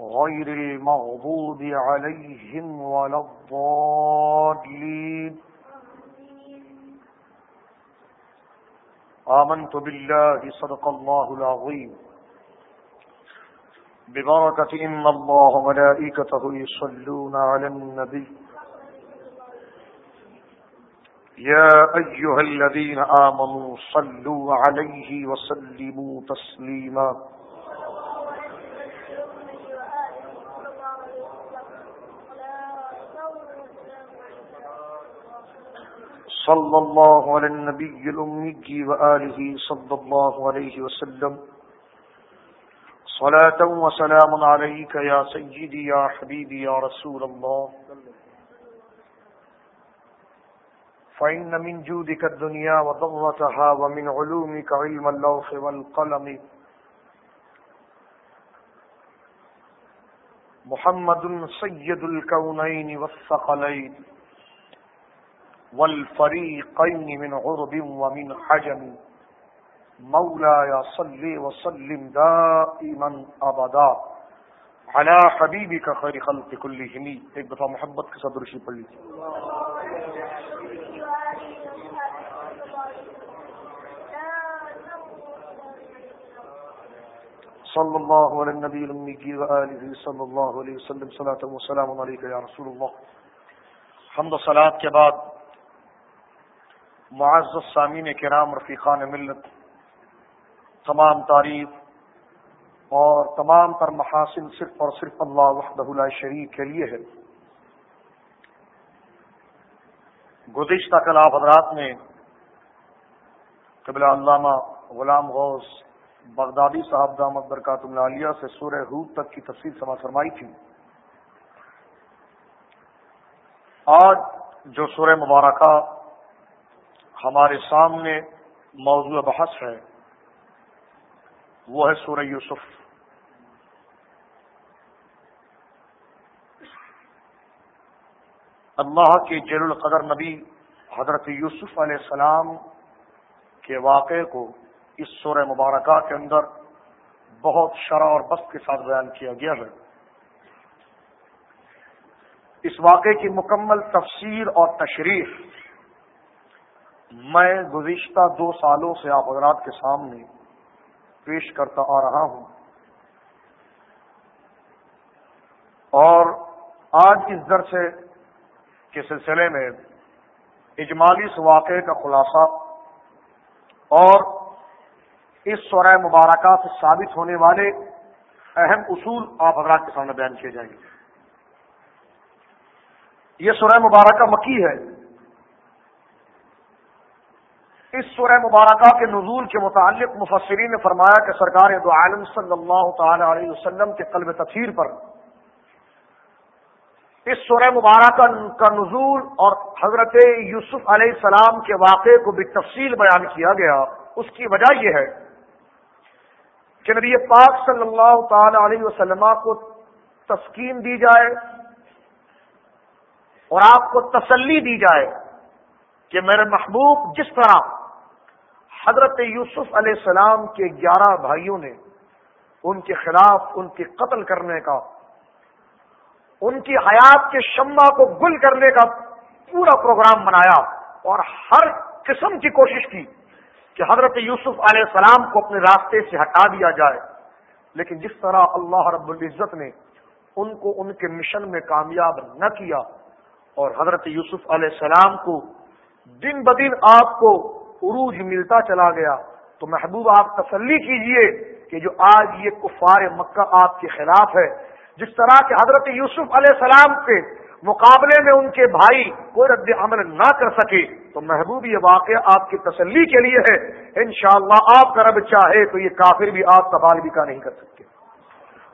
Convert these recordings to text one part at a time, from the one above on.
غير المغضوب عليهم ولا الضالين. آمنت بالله، صدق الله العظيم. ببركة إن الله ملائكته يصلون على النبي. يا أيها الذين آمنوا صلوا عليه وسلموا تسليما. صلى الله على النبي الأمي وآله صلى الله عليه وسلم. صلاة وسلام عليك يا سيدي يا حبيبي يا رسول الله. فإن من جودك الدنيا وضغطها ومن علومك علم اللوح والقلم. محمد سيد الكونين والثقلين. والفريقين من عرب ومن حجم. مولاي صل وسلم دائما ابدا على حبيبك خير خلق كلهم. ایک دفعہ محبت کے ساتھ رشی پڑھ لیجیے صلى الله على النبي الأمي وآله صلى الله عليه وسلم. صلاة وسلام عليك يا رسول الله. حمد صلاة کے بعد معزز سامین کرام رفیقان ملت، تمام تعریف اور تمام تر محاسن صرف اور صرف اللہ وحدہ لا شریف کے لیے ہے۔ گزشتہ کل آپ حضرات نے قبل علامہ غلام غوث بغدادی صاحب دامت برکات العالیہ سے سورہ حود تک کی تفصیل سما فرمائی تھی۔ آج جو سورہ مبارکہ ہمارے سامنے موضوع بحث ہے۔ وہ ہے سورہ یوسف۔ اللہ کے جل القدر نبی حضرت یوسف علیہ السلام کے واقعے کو اس سورہ مبارکہ کے اندر بہت شرح اور بست کے ساتھ بیان کیا گیا ہے۔ اس واقعے کی مکمل تفسیر اور تشریح میں گزشتہ دو سالوں سے آپ حضرات کے سامنے پیش کرتا آ رہا ہوں۔ اور آج اس درس کے سلسلے میں اجمالی اس واقعے کا خلاصہ اور اس سورہ مبارکہ سے ثابت ہونے والے اہم اصول آپ حضرات کے سامنے بیان کیے جائیں گے۔ یہ سورہ مبارکہ مکی ہے۔ اس سورہ مبارکہ کے نزول کے متعلق مفسرین نے فرمایا کہ سرکار دو عالم صلی اللہ تعالی علیہ وسلم کے قلب تفیر پر اس سورہ مبارکہ کا نزول اور حضرت یوسف علیہ السلام کے واقعے کو بھی تفصیل بیان کیا گیا، اس کی وجہ یہ ہے کہ نبی پاک صلی اللہ تعالی علیہ وسلم کو تسکین دی جائے اور آپ کو تسلی دی جائے کہ میرے محبوب جس طرح حضرت یوسف علیہ السلام کے گیارہ بھائیوں نے ان کے خلاف ان کے قتل کرنے کا، ان کی حیات کے شمع کو گل کرنے کا پورا پروگرام بنایا اور ہر قسم کی کوشش کی کہ حضرت یوسف علیہ السلام کو اپنے راستے سے ہٹا دیا جائے۔ لیکن جس طرح اللہ رب العزت نے ان کو ان کے مشن میں کامیاب نہ کیا اور حضرت یوسف علیہ السلام کو دن بدن آپ کو عروج ملتا چلا گیا۔ تو محبوب، آپ تسلی کیجیے کہ جو آج یہ کفار مکہ آپ کے خلاف ہے۔ جس طرح کے حضرت یوسف علیہ السلام کے مقابلے میں ان کے بھائی کوئی رد عمل نہ کر سکے، تو محبوب، یہ واقعہ آپ کی تسلی کے لیے ہے۔ انشاءاللہ آپ کا رب چاہے تو یہ کافر بھی آپ کا بالبی کا نہیں کر سکتے۔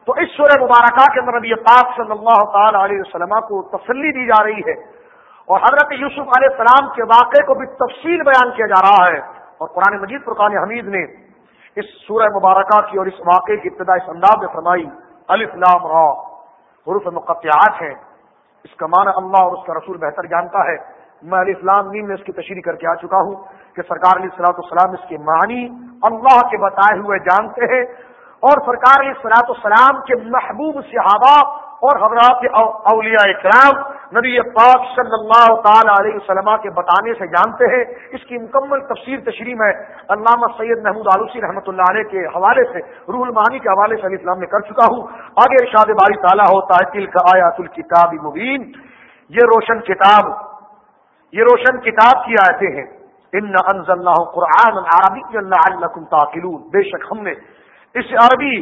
تو اس سورہ مبارکہ کے اندر نبی پاک صلی اللہ تعالی علیہ وسلم کو تسلی دی جا رہی ہے۔ اور حضرت یوسف علیہ السلام کے واقعے کو بھی تفصیل بیان کیا جا رہا ہے اور قرآن مجید فرقان حمید نے اس سورہ مبارکہ کی اور اس واقعے کی ابتدا اس انداز میں فرمائی لام را، حروف مقطعات ہیں۔ اس کا معنی اللہ اور اس کا رسول بہتر جانتا ہے۔ میں علی اسلام نیم میں اس کی تشریح کر کے آ چکا ہوں کہ سرکار علیہ السلاۃ السلام اس کے معنی اللہ کے بتائے ہوئے جانتے ہیں اور سرکار علیہ السلاۃ السلام کے محبوب صحابہ اور حضرات اولیاء اکرام نبی پاک صلی اللہ تعالی علیہ وسلم کے بتانے سے جانتے ہیں۔ اس کی مکمل تفسیر تشریح میں علامہ سید محمود آلوسی رحمۃ اللہ علیہ کے حوالے سے، روح المانی کے حوالے سے علیہ السلام میں کر چکا ہوں۔ آگے ارشاد باری تعالیٰ ہوتا ہے تل کا آیات الکتاب مبین۔ یہ روشن کتاب، یہ روشن کتاب کی آیتیں ہیں۔ ان اللہ قرآن عربی اللہ تعقلون۔ بے شک ہم نے اس عربی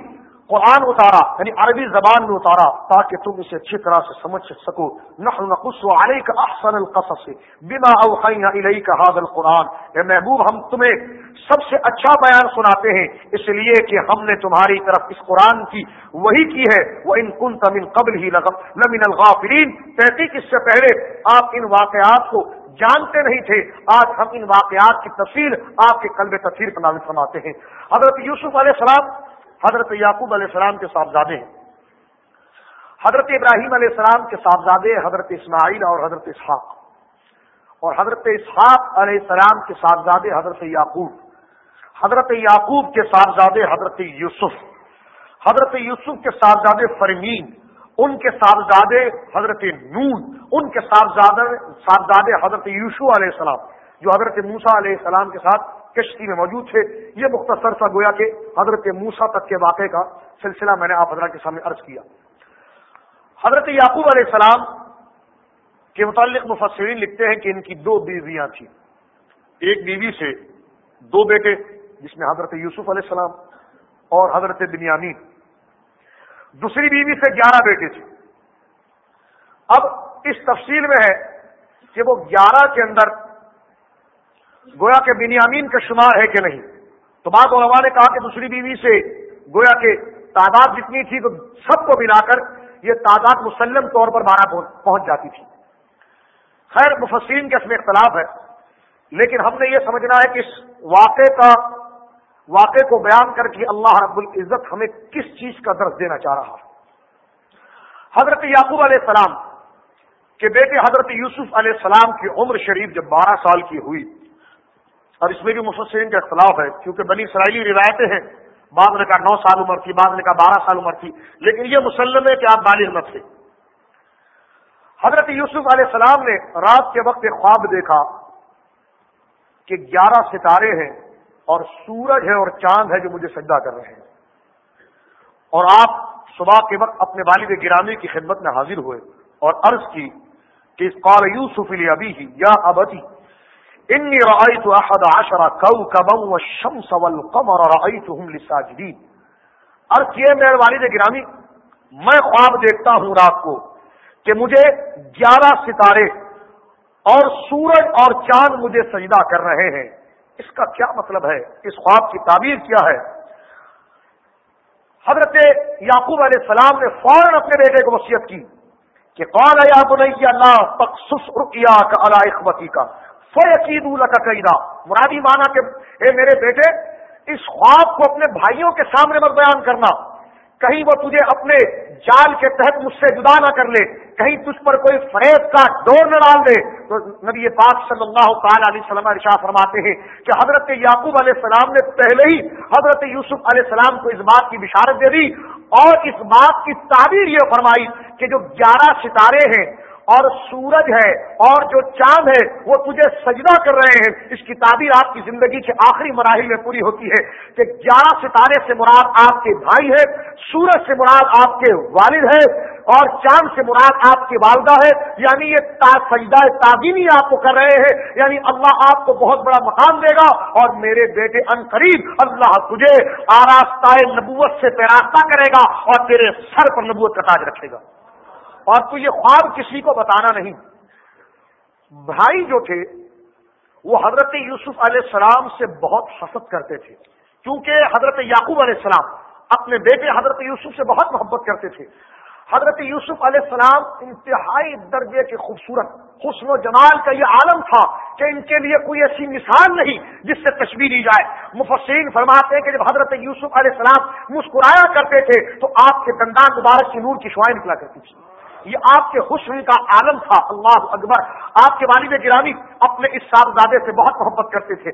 قرآن اتارا یعنی عربی زبان میں اتارا، تاکہ تم اسے اچھی طرح سے سمجھ سکو۔ نحن نقص عليك احسن القصص، بما اوحينا اليك هذا القرآن۔ اے محبوب، ہم تمہیں سب سے اچھا بیان سناتے ہیں، اس لیے کہ ہم نے تمہاری طرف اس قرآن کی وہی کی ہے۔ وہ ان کن تمن قبل ہی لمن الغافرین تحقیق اس سے پہلے آپ ان واقعات کو جانتے نہیں تھے۔ آج ہم ان واقعات کی تفصیل آپ کے قلب تفصیل پر نازل فرماتے ہیں۔ حضرت یوسف علیہ السلام حضرت یعقوب علیہ السلام کے صاحبزادے ہیں۔ حضرت ابراہیم علیہ السلام کے صاحبزادے حضرت اسماعیل اور حضرت اسحاق۔ اور حضرت اسحاق علیہ السلام کے صاحبزادے حضرت یعقوب۔ حضرت یعقوب کے صاحبزادے حضرت یوسف۔ حضرت یوسف کے صاحبزادے فرمین۔ ان کے صاحبزادے حضرت نون۔ ان کے صاحبزادے حضرت یوشو علیہ السلام۔ جو حضرت موسا علیہ السلام کے ساتھ کشتی میں موجود تھے۔ یہ مختصر سا گویا کہ حضرت موسا تک کے واقعے کا سلسلہ میں نے آپ حضرت کے سامنے عرض کیا۔ حضرت یعقوب علیہ السلام کے متعلق مفسرین لکھتے ہیں کہ ان کی دو بیویاں تھیں۔ ایک بیوی سے دو بیٹے، جس میں حضرت یوسف علیہ السلام اور حضرت بنیامین۔ دوسری بیوی سے گیارہ بیٹے تھے۔ اب اس تفصیل میں ہے کہ وہ گیارہ کے اندر گویا کہ بنیامین کا شمار ہے کہ نہیں؟ تو بعض علماء نے کہا کہ دوسری بیوی سے گویا کہ تعداد جتنی تھی تو سب کو ملا کر یہ تعداد مسلم طور پر بارہ پہنچ جاتی تھی۔ خیر، مفسرین کے اس میں اختلاف ہے، لیکن ہم نے یہ سمجھنا ہے کہ اس واقعے کا واقعے کو بیان کر کے اللہ رب العزت ہمیں کس چیز کا درس دینا چاہ رہا ہے۔ حضرت یعقوب علیہ السلام کے بیٹے حضرت یوسف علیہ السلام کی عمر شریف جب بارہ سال کی ہوئی اور اس میں بھی مفسرین کا اختلاف ہے، کیونکہ بنی اسرائیلی روایتیں ہیں بعض نے کہا نو سال عمر تھی بعض نے کہا بارہ سال عمر تھی، لیکن یہ مسلم ہے کہ آپ بالغ نہ تھے۔ حضرت یوسف علیہ السلام نے رات کے وقت ایک خواب دیکھا کہ گیارہ ستارے ہیں اور سورج ہے اور چاند ہے جو مجھے سجدہ کر رہے ہیں۔ اور آپ صبح کے وقت اپنے والد گرامی کی خدمت میں حاضر ہوئے اور عرض کی کہ اس قال یوسف علی ابھی ہی یا ابتی انی رأيت احد عشر كوكبا والشمس والقمر رأيتهم لساجدين. اور کیے میرے والد گرامی، میں خواب دیکھتا ہوں رات کو کہ مجھے گیارہ ستارے اور سورج اور چاند مجھے سجدہ کر رہے ہیں۔ اس کا کیا مطلب ہے؟ اس خواب کی تعبیر کیا ہے؟ حضرت یعقوب علیہ السلام نے فوراً اپنے بیٹے کو وصیت کی کہ کون ہے یا بنیا اللہ تخصص رکیا کا اللہ اخبتی کا فیقید کا قیدا مرادی مانا کہ اے میرے بیٹے، اس خواب کو اپنے بھائیوں کے سامنے مت بیان کرنا۔ کہیں وہ تجھے اپنے جال کے تحت مجھ سے جدا نہ کر لے، کہیں تجھ پر کوئی فریب کا ڈور نہ ڈال دے۔ تو نبی پاک صلی اللہ تعالی علیہ وسلم رشا فرماتے ہیں کہ حضرت یعقوب علیہ السلام نے پہلے ہی حضرت یوسف علیہ السلام کو اس بات کی بشارت دے دی اور اس بات کی تعبیر یہ فرمائی کہ جو گیارہ ستارے ہیں اور سورج ہے اور جو چاند ہے وہ تجھے سجدہ کر رہے ہیں۔ اس کی تعبیر آپ کی زندگی کے آخری مراحل میں پوری ہوتی ہے کہ گیارہ ستارے سے مراد آپ کے بھائی ہے، سورج سے مراد آپ کے والد ہے اور چاند سے مراد آپ کی والدہ ہے۔ یعنی یہ تا سجدہ تعبیمی آپ کو کر رہے ہیں۔ یعنی اللہ آپ کو بہت بڑا مقام دے گا اور میرے بیٹے ان قریب اللہ تجھے آراستہ نبوت سے پیراستہ کرے گا اور تیرے سر پر نبوت کا تاج رکھے گا۔ اور تو یہ خواب کسی کو بتانا نہیں۔ بھائی جو تھے، وہ حضرت یوسف علیہ السلام سے بہت حسد کرتے تھے۔ کیونکہ حضرت یعقوب علیہ السلام اپنے بیٹے حضرت یوسف سے بہت محبت کرتے تھے۔ حضرت یوسف علیہ السلام انتہائی درجے کے خوبصورت، حسن و جمال کا یہ عالم تھا کہ ان کے لیے کوئی ایسی مثال نہیں جس سے تشبیح دی جائے۔ مفسرین فرماتے ہیں کہ جب حضرت یوسف علیہ السلام مسکرایا کرتے تھے، تو آپ کے دندان مبارک کی نور کی شوائیں نکلا کرتی تھی۔ یہ آپ کے حسن کا عالم تھا اللہ اکبر۔ آپ کے والد گرامی اپنے اس صاحبزادے سے بہت محبت کرتے تھے۔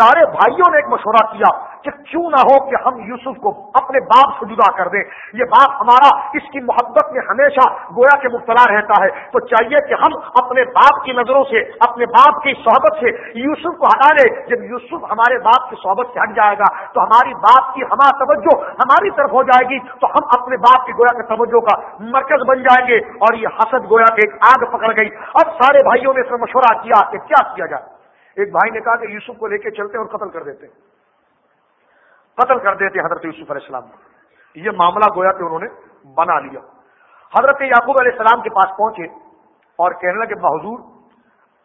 سارے بھائیوں نے ایک مشورہ کیا کہ کیوں نہ ہو کہ ہم یوسف کو اپنے باپ سے جدا کر دیں۔ یہ باپ ہمارا اس کی محبت میں ہمیشہ گویا کے مبتلا رہتا ہے۔ تو چاہیے کہ ہم اپنے باپ کی نظروں سے، اپنے باپ کی صحبت سے یوسف کو ہٹا لیں۔ جب یوسف ہمارے باپ کی صحبت سے ہٹ جائے گا، تو ہماری باپ کی ہمارا توجہ ہماری طرف ہو جائے گی۔ تو ہم اپنے باپ کی گویا کے توجہ کا مرکز بن جائیں گے۔ اور یہ حسد گویا کہ ایک آگ پکڑ گئی۔ اب سارے بھائیوں نے اس میں مشورہ کیا کہ کیا کیا جائے؟ ایک بھائی نے کہا کہ یوسف کو لے کے چلتے اور قتل کر دیتے قتل کر دیتے حضرت یوسف علیہ السلام۔ یہ معاملہ گویا کہ انہوں نے بنا لیا۔ حضرت یعقوب علیہ السلام کے پاس پہنچے اور کہنے لگے بحضور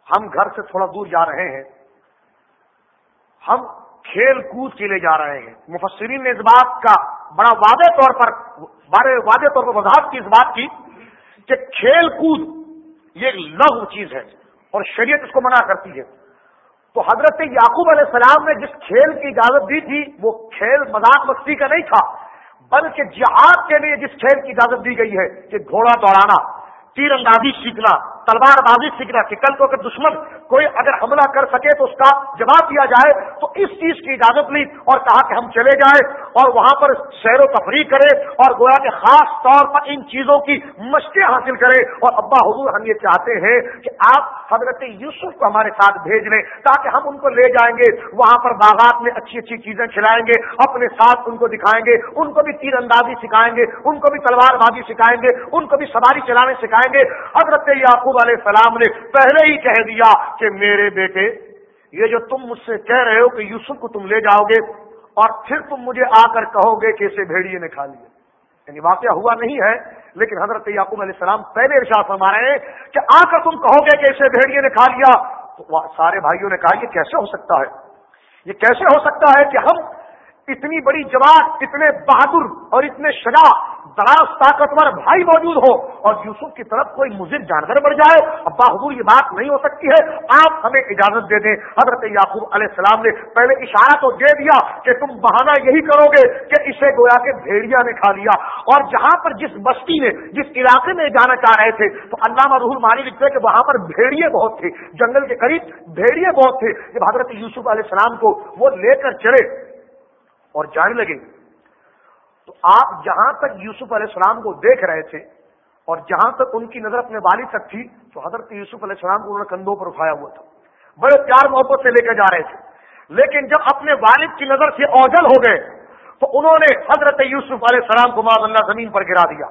ہم گھر سے تھوڑا دور جا رہے ہیں۔ ہم کھیل کود کے لیے جا رہے ہیں۔ مفسرین نے اس بات کا بڑا واضح طور پر بڑے واضح طور پر وضاحت کی اس بات کی کہ کھیل کود یہ لغ چیز ہے۔ اور شریعت اس کو منع کرتی ہے۔ تو حضرت یعقوب علیہ السلام نے جس کھیل کی اجازت دی تھی، وہ کھیل مذاق مستی کا نہیں تھا، بلکہ جہاد کے لیے جس کھیل کی اجازت دی گئی ہے کہ گھوڑا دوڑانا تیر اندازی سیکھنا تلوار بازی سیکھنا کہ کل کو اگر دشمن کوئی اگر حملہ کر سکے تو اس کا جواب دیا جائے، تو اس چیز کی اجازت لی اور کہا کہ ہم چلے جائیں اور وہاں پر سیر و تفریح کرے اور گویا کہ خاص طور پر ان چیزوں کی مشقیں حاصل کرے اور ابا حضور ہم یہ چاہتے ہیں کہ آپ حضرت یوسف کو ہمارے ساتھ بھیج لیں تاکہ ہم ان کو لے جائیں گے۔ وہاں پر باغات میں اچھی اچھی چیزیں کھلائیں گے، اپنے ساتھ ان کو دکھائیں گے، ان کو بھی تیر اندازی سکھائیں گے، ان کو بھی تلوار بازی سکھائیں گے، ان کو بھی سواری چلانے سکھائیں گے۔ حضرت یعقوب یعقوب علیہ السلام نے پہلے ہی کہہ دیا کہ میرے بیٹے، یہ جو تم مجھ سے کہہ رہے ہو کہ یوسف کو تم لے جاؤ گے اور پھر تم مجھے آ کر کہو گے کہ اسے بھیڑیے نے کھا لیا۔ یعنی واقعہ ہوا نہیں ہے، لیکن حضرت یعقوب علیہ السلام پہلے ارشاد فرما رہے ہیں کہ آ کر تم کہو گے کہ اسے بھیڑیے نے کھا لیا۔ تو سارے بھائیوں نے کہا، یہ کیسے ہو سکتا ہے؟ یہ کیسے ہو سکتا ہے کہ ہم اتنی بڑی جماعت اتنے بہادر اور اتنے شجاع دراز طاقتور بھائی موجود ہو اور یوسف کی طرف کوئی مزید جانور بڑھ جائے، ابا حضور یہ بات نہیں ہو سکتی ہے۔ آپ ہمیں اجازت دے دیں۔ حضرت یعقوب علیہ السلام نے پہلے اشارہ تو دے دیا کہ تم بہانہ یہی کرو گے کہ اسے گویا کے بھیڑیا نے کھا لیا۔ اور جہاں پر جس بستی میں، جس علاقے میں جانا چاہ رہے تھے، تو علامہ روح مانی لکھتے کہ وہاں پر بھیڑیے بہت تھے۔ جنگل کے قریب بھیڑیے بہت تھے۔ جب حضرت یوسف علیہ السلام کو وہ لے کر چڑھے اور جانے لگے تو آپ جہاں تک یوسف علیہ السلام کو دیکھ رہے تھے اور جہاں تک ان کی نظر اپنے والد تک تھی، تو حضرت یوسف علیہ السلام کو انہوں نے کندھوں پر اٹھایا ہوا تھا۔ بڑے پیار محبت سے لے کے جا رہے تھے۔ لیکن جب اپنے والد کی نظر سے اوجل ہو گئے، تو انہوں نے حضرت یوسف علیہ السلام کو معذ اللہ زمین پر گرا دیا۔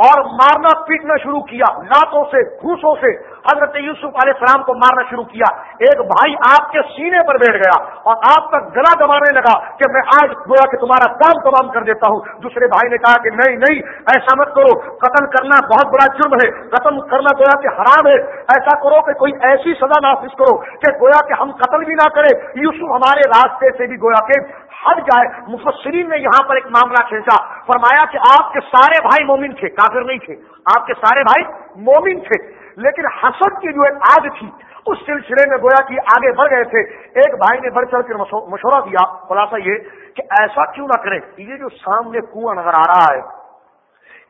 اور مارنا پیٹنا شروع کیا، لاتوں سے، گھوسوں سے۔ حضرت یوسف علیہ السلام کو مارنا شروع کیا۔ ایک بھائی آپ کے سینے پر بیٹھ گیا اور آپ کا گلا دبانے لگا کہ میں آج گویا کہ تمہارا کام تمام کر دیتا ہوں۔ دوسرے بھائی نے کہا کہ نہیں نہیں، ایسا مت کرو۔ قتل کرنا بہت بڑا جرم ہے۔ قتل کرنا گویا کہ حرام ہے۔ ایسا کرو کہ کوئی ایسی سزا نافذ کرو کہ گویا کہ ہم قتل بھی نہ کرے یوسف ہمارے راستے سے بھی گویا کہ ہٹ جائے۔ مفسرین نے یہاں پر ایک معاملہ کھینچا۔ فرمایا کہ آپ کے سارے بھائی مومن تھے، کافر نہیں تھے۔ آپ کے سارے بھائی مومن تھے۔ لیکن حسد کی جو ایک آگ تھی، اس سلسلے میں گویا کہ آگے بڑھ گئے تھے۔ ایک بھائی نے بڑھ چڑھ کر مشورہ دیا خلاصہ یہ کہ ایسا کیوں نہ کریں؟ یہ جو سامنے کنواں نظر آ رہا ہے،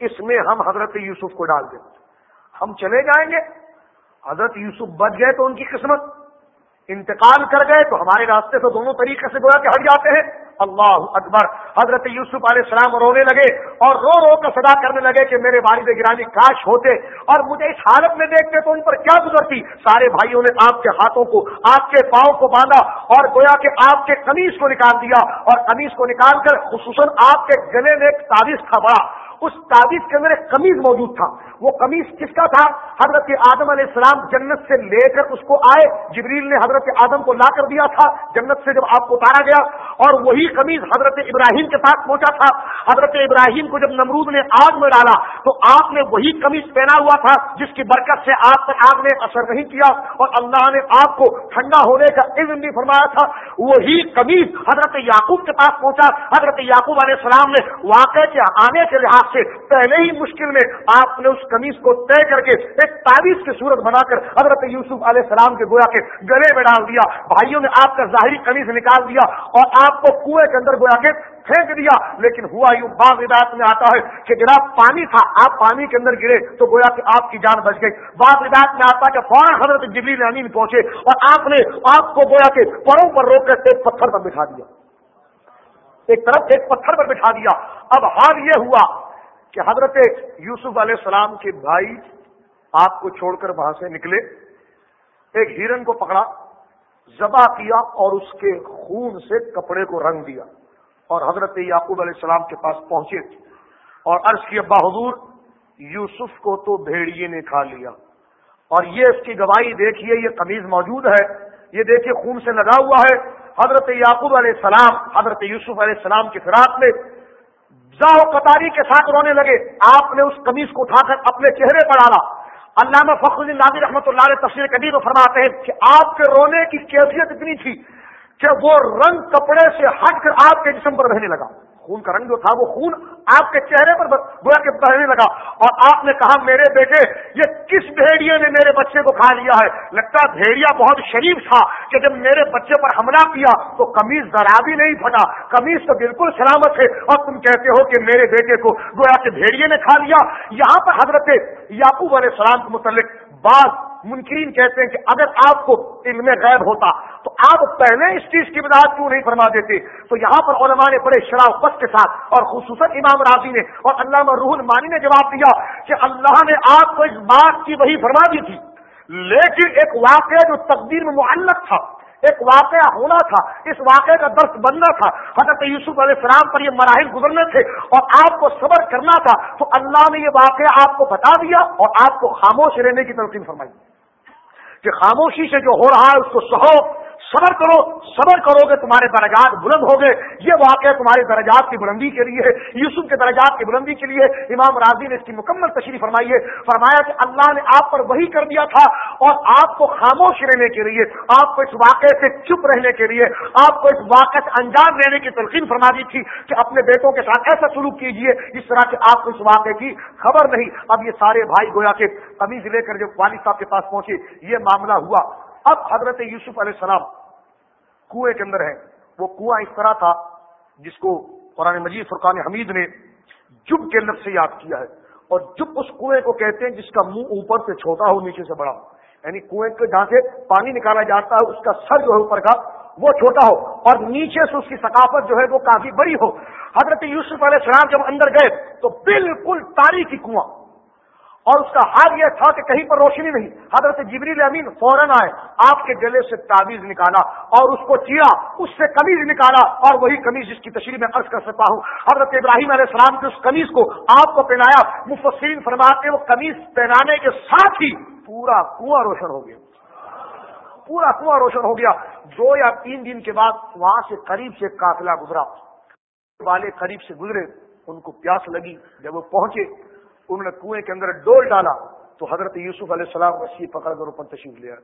اس میں ہم حضرت یوسف کو ڈال دیں۔ ہم چلے جائیں گے۔ حضرت یوسف بچ گئے تو ان کی قسمت۔ انتقال کر گئے تو ہمارے راستے سے دونوں طریقے سے گویا کہ ہٹ جاتے ہیں۔ اللہ اکبر۔ حضرت یوسف علیہ السلام رونے لگے اور رو رو کر صدا کرنے لگے کہ میرے والد گرانی کاش ہوتے اور مجھے اس حالت میں دیکھتے تو ان پر کیا گزرتی۔ سارے بھائیوں نے آپ کے ہاتھوں کو، آپ کے پاؤں کو باندھا اور گویا کہ آپ کے قمیض کو نکال دیا اور قمیض کو نکال کر خصوصاً آپ کے گلے میں ایک تعویذ تھا بڑا۔ اس تعویذ کے اندر ایک قمیض موجود تھا۔ وہ قمیض کس کا تھا؟ حضرت آدم علیہ السلام جنت سے لے کر اس کو آئے۔ جبریل نے حضرت آدم کو لا کر دیا تھا۔ جنت سے جب آپ کو اتارا گیا اور وہی قمیض حضرت ابراہیم کے ساتھ پہنچا تھا۔ حضرت ابراہیم کو جب نمرود نے آگ میں ڈالا تو آپ نے وہی قمیض پہنا ہوا تھا جس کی برکت سے آپ پر آگ نے اثر نہیں کیا اور اللہ نے آپ کو ٹھنڈا ہونے کا علم بھی فرمایا تھا۔ وہی قمیض حضرت یعقوب کے پاس پہنچا۔ حضرت یعقوب علیہ السلام نے واقع کے آنے کے لحاظ سے پہلے ہی مشکل میں آپ نے اس قمیض کو طے کر کے ایک تعویذ کی صورت بنا کر حضرت یوسف علیہ السلام کے گویا کے گلے میں ڈال دیا، بھائیوں نے آپ کا ظاہری قمیض نکال دیا اور آپ کو کنویں کے اندر گویا کے پھینک دیا۔ لیکن ہوا یوں باغ ہدایت میں آتا ہے کہ جناب پانی تھا، آپ پانی کے اندر گرے تو گویا کہ آپ کی جان بچ گئی۔ باغ ہدایت میں آتا کہ فوراً حضرت جبریل امین پہنچے اور آپ نے آپ کو گویا کے پروں پر روک کر ایک پتھر پر بٹھا دیا۔ ایک طرف ایک پتھر پر بٹھا دیا۔ اب حال یہ ہوا کہ حضرت یوسف علیہ السلام کے بھائی آپ کو چھوڑ کر وہاں سے نکلے، ایک ہرن کو پکڑا، ذبح کیا اور اس کے خون سے کپڑے کو رنگ دیا اور حضرت یعقوب علیہ السلام کے پاس پہنچے اور عرض کی ابا حضور، یوسف کو تو بھیڑیے نے کھا لیا اور یہ اس کی گواہی دیکھیے، یہ قمیض موجود ہے، یہ دیکھیے خون سے لگا ہوا ہے۔ حضرت یعقوب علیہ السلام، حضرت یوسف علیہ السلام کی فراق میں و قطاری کے ساتھ رونے لگے۔ آپ نے اس قمیض کو اٹھا کر اپنے چہرے پر ڈالا۔ علامہ فخر الدین رحمۃ اللہ علیہ تفصیل کبیر فرماتے ہیں کہ آپ کے رونے کی کیفیت اتنی تھی کہ وہ رنگ کپڑے سے ہٹ کر آپ کے جسم پر رہنے لگا۔ خون کا رنگ جو تھا وہ خون آپ کے چہرے پر گویا کے بہنے لگا اور آپ نے کہا میرے بیٹے، یہ کس بھیڑیے نے میرے بچے کو کھا لیا ہے؟ لگتا بھیڑیا بہت شریف تھا کہ جب میرے بچے پر حملہ کیا تو قمیض ذرا بھی نہیں پھٹا۔ قمیض تو بالکل سلامت ہے اور تم کہتے ہو کہ میرے بیٹے کو گویا کے بھیڑیے نے کھا لیا۔ یہاں پر حضرت یعقوب علیہ السلام کے متعلق بعض منکرین کہتے ہیں کہ اگر آپ کو علم غیب ہوتا تو آپ پہلے اس چیز کی وضاحت کیوں نہیں فرما دیتے؟ تو یہاں پر علماء نے بڑے شرافت کے ساتھ اور خصوصاً امام راضی نے اور علامہ روح المانی نے جواب دیا کہ اللہ نے آپ کو اس بات کی وہی فرما دی تھی۔ لیکن ایک واقعہ جو تقدیر میں معلق تھا ایک واقعہ ہونا تھا، اس واقعے کا درس بننا تھا۔ حضرت یوسف علیہ السلام پر یہ مراحل گزرنے تھے اور آپ کو صبر کرنا تھا۔ تو اللہ نے یہ واقعہ آپ کو بتا دیا اور آپ کو خاموش رہنے کی تلقین فرمائی۔ کہ خاموشی سے جو ہو رہا ہے، اس کو سہو۔ صبر کرو صبر کرو گے تمہارے درجات بلند ہو گئے یہ واقعہ تمہارے درجات کی بلندی کے لیے، یوسف کے درجات کی بلندی کے لیے امام راضی نے اس کی مکمل تشریح فرمائی ہے۔ فرمایا کہ اللہ نے آپ پر وہی کر دیا تھا اور آپ کو خاموش رہنے کے لیے، آپ کو اس واقعے سے چپ رہنے کے لیے، آپ کو اس واقعے سے انجام دینے کی تلقین فرما دی تھی کہ اپنے بیٹوں کے ساتھ ایسا سلوک کیجیے جس طرح کہ آپ کو اس واقعے کی خبر نہیں۔ اب یہ سارے بھائی گویا کے قمیض لے کر جب والد صاحب کے پاس پہنچے، یہ معاملہ ہوا۔ اب حضرت یوسف علیہ السلام کنویں کے اندر ہے۔ وہ کنواں اس طرح تھا جس کو قرآن مجید فرقان حمید نے جب کے لفظ سے یاد کیا ہے۔ اور جب اس کنویں کو کہتے ہیں جس کا منہ اوپر سے چھوٹا ہو، نیچے سے بڑا ہو یعنی کنویں کے جہاں سے پانی نکالا جاتا ہے، اس کا سر جو ہے اوپر کا، وہ چھوٹا ہو۔ اور نیچے سے اس کی ثقافت جو ہے وہ کافی بڑی ہو۔ حضرت یوسف علیہ السلام جب اندر گئے تو بالکل تاریخی کنواں۔ اور اس کا حال یہ تھا کہ کہیں پر روشنی نہیں۔ حضرت جبریل امین فوراً آئے، آپ کے گلے سے تعویذ نکالا اور اس کو چیا، اس سے کمیز نکالا اور وہی کمیز جس کی تشریح میں عرض کر سکتا ہوں۔ حضرت ابراہیم علیہ السلام کے اس کمیز کو آپ کو پہنایا۔ مفسرین فرماتے وہ کمیز پہنانے کے ساتھ ہی پورا کنواں روشن ہو گیا۔ پورا کنواں روشن ہو گیا۔ دو یا تین دن کے بعد وہاں سے قریب سے قافلہ گزرا۔ والے قریب سے گزرے، ان کو پیاس لگی۔ جب وہ پہنچے انہوں نے کنویں کے اندر ڈول ڈالا تو حضرت یوسف علیہ السلام رسی پکڑ کر اوپر تشریف لے آئے۔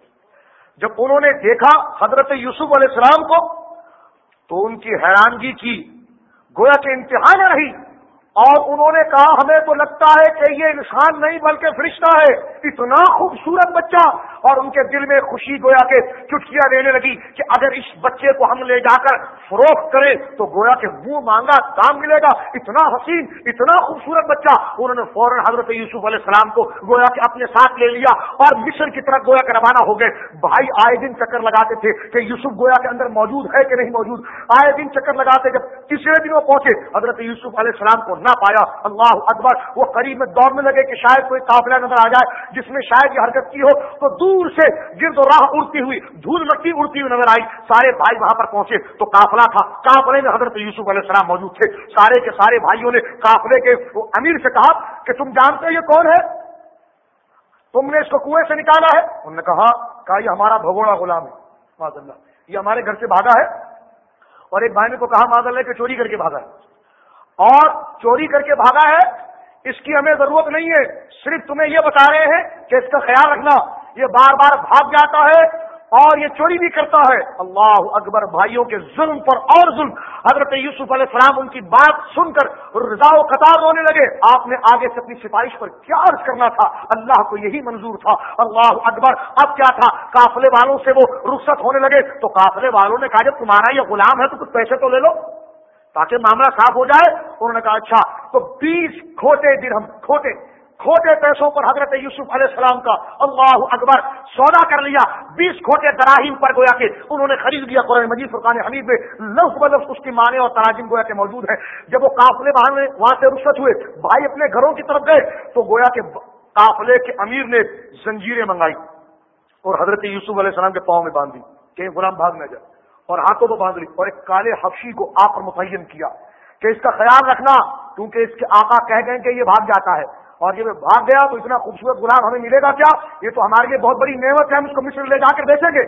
جب انہوں نے دیکھا حضرت یوسف علیہ السلام کو تو ان کی حیرانگی کی، گویا کے امتحان رہی۔ اور انہوں نے کہا، ہمیں تو لگتا ہے کہ یہ انسان نہیں بلکہ فرشتہ ہے۔ اتنا خوبصورت بچہ۔ اور ان کے دل میں خوشی گویا کے چٹکیاں دینے لگی کہ اگر اس بچے کو ہم لے جا کر فروخت کریں تو گویا کے منہ مانگا، کام ملے گا۔ اتنا حسین، اتنا خوبصورت بچہ۔ انہوں نے فوراً حضرت یوسف علیہ السلام کو گویا کے اپنے ساتھ لے لیا اور مصر کی طرف گویا کے روانہ ہو گئے۔ بھائی، آئے دن چکر لگاتے تھے کہ یوسف گویا کے اندر موجود ہے کہ نہیں موجود۔ آئے دن چکر لگاتے جب تیسرے دن وہ پہنچے، حضرت یوسف علیہ السلام کو نہ پایا۔ اللہ اکبر، وہ قریب میں دوڑنے لگے کہ شاید کوئی قافلہ نظر آ جائے، جس میں شاید یہ حرکت کی ہو، تو دور سے گرد و راہ اڑتی ہوئی، دھول مٹی اڑتی ہوئی نظر آئی۔ سارے بھائی وہاں پر پہنچے۔ تو قافلہ تھا۔ قافلے میں حضرت یوسف علیہ السلام موجود تھے۔ سارے کے سارے بھائیوں نے قافلے کے امیر سے کہا کہ تم جانتے ہو یہ کون ہے؟ تم نے اس کو کنویں سے نکالا ہے؟ انہوں نے کہا کہ یہ ہمارا بھگوڑا غلام ہے۔ معذ اللہ یہ ہمارے گھر سے بھاگا ہے۔ اور ایک بھائی نے کو کہا معذ اللہ کہ چوری کر کے بھاگا ہے۔ اور چوری کر کے بھاگا ہے، اس کی ہمیں ضرورت نہیں ہے۔ صرف تمہیں یہ بتا رہے ہیں کہ اس کا خیال رکھنا، یہ بار بار بھاگ جاتا ہے اور یہ چوری بھی کرتا ہے۔ اللہ اکبر بھائیوں کے ظلم پر اور ظلم۔ حضرت یوسف علیہ السلام ان کی بات سن کر رضا و قطار رونے لگے۔ آپ نے آگے سے اپنی سفارش پر کیا عرض کرنا تھا؟ اللہ کو یہی منظور تھا۔ اللہ اکبر، اب کیا تھا؟ قافلے والوں سے وہ رخصت ہونے لگے۔ تو قافلے والوں نے کہا، جب تمہارا یہ غلام ہے تو کچھ پیسے تو لے لو۔ تاکہ معاملہ صاف ہو جائے۔ انہوں نے کہا اچھا تو بیس کھوٹے دن ہم کھوٹے کھوٹے پیسوں پر حضرت یوسف علیہ السلام کا اللہ اکبر سودا کر لیا۔ بیس کھوٹے دراہیم پر گویا کہ انہوں نے خرید لیا قرآن مجید فرقان حمید میں۔ لفظ بلفظ اس کی معنی اور تراجم گویا کے موجود ہے جب وہ قافلے وہاں وہاں سے رخصت ہوئے، بھائی اپنے گھروں کی طرف گئے، تو گویا کے قافلے کے امیر نے زنجیریں منگائی اور حضرت یوسف علیہ السلام کے پاؤں میں باندھ دی کہ غلام بھاگ نہ جائے۔ اور ہاتھوں کو باندھ لی اور ایک کالے حفشی کو آپ پر متعین کیا کہ اس کا خیال رکھنا، کیونکہ اس کے آقا کہہ گئے کہ یہ بھاگ جاتا ہے اور جب بھاگ گیا تو اتنا خوبصورت غلام ہمیں ملے گا کیا؟ یہ تو ہمارے لیے بہت بڑی نعمت ہے، ہم اس کو مصر لے جا کر بیچیں گے۔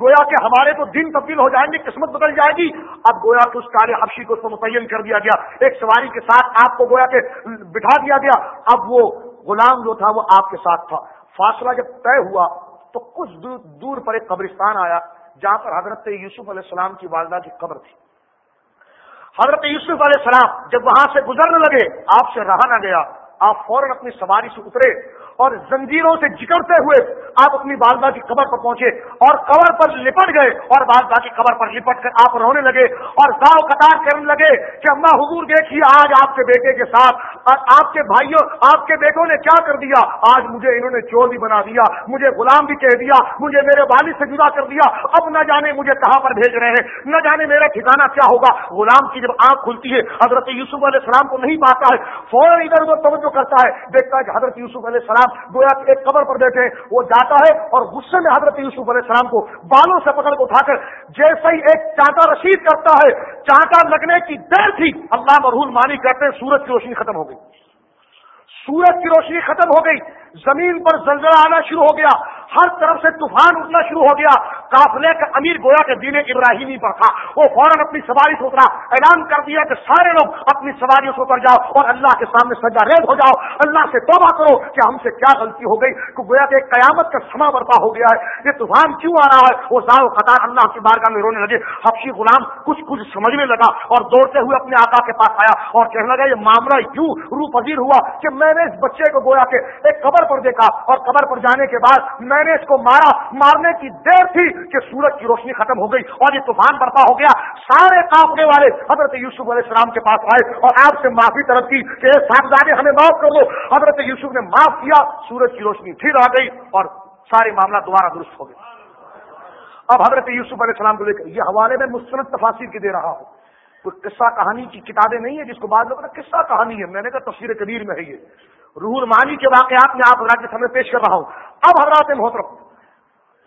گویا کہ ہمارے تو دن تبدیل ہو جائیں گے، قسمت بدل جائے گی۔ اب گویا کہ اس کالے حفشی کو اس کو متعین کر دیا گیا۔ ایک سواری کے ساتھ آپ کو گویا کہ بٹھا دیا گیا۔ اب وہ غلام جو تھا وہ آپ کے ساتھ تھا۔ فاصلہ جب طے ہوا تو کچھ دور دور پر ایک قبرستان آیا۔ جہاں پر حضرت یوسف علیہ السلام کی والدہ کی قبر تھی۔ حضرت یوسف علیہ السلام جب وہاں سے گزرنے لگے، آپ سے رہا نہ گیا، آپ فوراً اپنی سواری سے اترے۔ اور زنجیروں سے جکڑتے ہوئے آپ اپنی والدہ کی قبر پر پہنچے اور قبر پر لپٹ گئے اور والدہ کی قبر پر لپٹ کر آپ رونے لگے اور گاؤں قطار کرنے لگے کہ اما حضور دیکھیے آج آپ کے بیٹے کے ساتھ اور آپ کے بھائیوں، آپ کے بیٹوں نے کیا کر دیا؟ آج مجھے انہوں نے چور بھی بنا دیا، مجھے غلام بھی کہہ دیا، مجھے میرے والد سے جدا کر دیا، اب نہ جانے مجھے کہاں پر بھیج رہے ہیں، نہ جانے میرا ٹھکانا کیا ہوگا۔ غلام کی جب آنکھ کھلتی ہے، حضرت یوسف علیہ السلام کو نہیں پاتا ہے، فوراً ادھر ادھر توجہ کرتا ہے، دیکھتا ہے کہ حضرت یوسف علیہ السلام گویا ایک قبر پر بیٹھے وہ جاتا ہے اور غصے میں حضرت یوسف علیہ السلام کو بالوں سے پکڑ کو اٹھا کر جیسے ہی ایک چانٹا رسید کرتا ہے، چانٹا لگنے کی دیر تھی، اللہ مرحول مانی کرتے سورج کی روشنی ختم ہو گئی۔ سورج کی روشنی ختم ہو گئی، زمین پر زلزلہ آنا شروع ہو گیا، ہر طرف سے طوفان اٹھنا شروع ہو گیا۔ قافلے کا امیر گویا کے دین ابراہیمی پر تھا، وہ فوراً اپنی سواری سے اترا، اعلان کر دیا کہ سارے لوگ اپنی سواریوں سے اتر جاؤ اور اللہ کے سامنے سجا ریز ہو جاؤ، اللہ سے توبہ کرو کہ ہم سے کیا غلطی ہو گئی، کہ گویا کہ قیامت کا سما برپا ہو گیا ہے۔ یہ طوفان کیوں آ رہا ہے؟ وہ ساؤ قطار اللہ کی بارگاہ میں رونے لگے۔ حفشی غلام کچھ کچھ سمجھنے لگا اور دوڑتے ہوئے اپنے آقا کے پاس آیا اور کہنے لگا، یہ معاملہ کیوں روح پذیر ہوا کہ میں نے اس بچے کو گویا کے ایک قبر پر دیکھا اور قبر پر جانے کے بعد میں نے اس کو مارا۔ مارنے کی دیر تھی کہ سورج کی روشنی ختم ہو گئی اور یہ طوفان برپا ہو گیا۔ سارے کاپنے والے حضرت یوسف علیہ السلام کے پاس آئے اور آپ سے معافی طلب کی کہ صاحبزادے، ہمیں معاف کر دو۔ حضرت یوسف نے معاف کیا، سورج کی روشنی پھر آ گئی اور سارے معاملہ دوبارہ درست ہو گئے۔ اب حضرت یوسف علیہ السلام کو لے کر یہ حوالے میں مستند تفاصر کی دے رہا ہوں۔ کوئی قصہ کہانی کی کتابیں نہیں ہے جس کو بعد لوگوں نے قصہ کہانی ہے۔ میں نے کہا تفسیر کبیر میں ہے یہ۔ روح المانی کے واقعات میں آپ حضرات کے سامنے پیش کر رہا ہوں۔ اب حضرات محترم،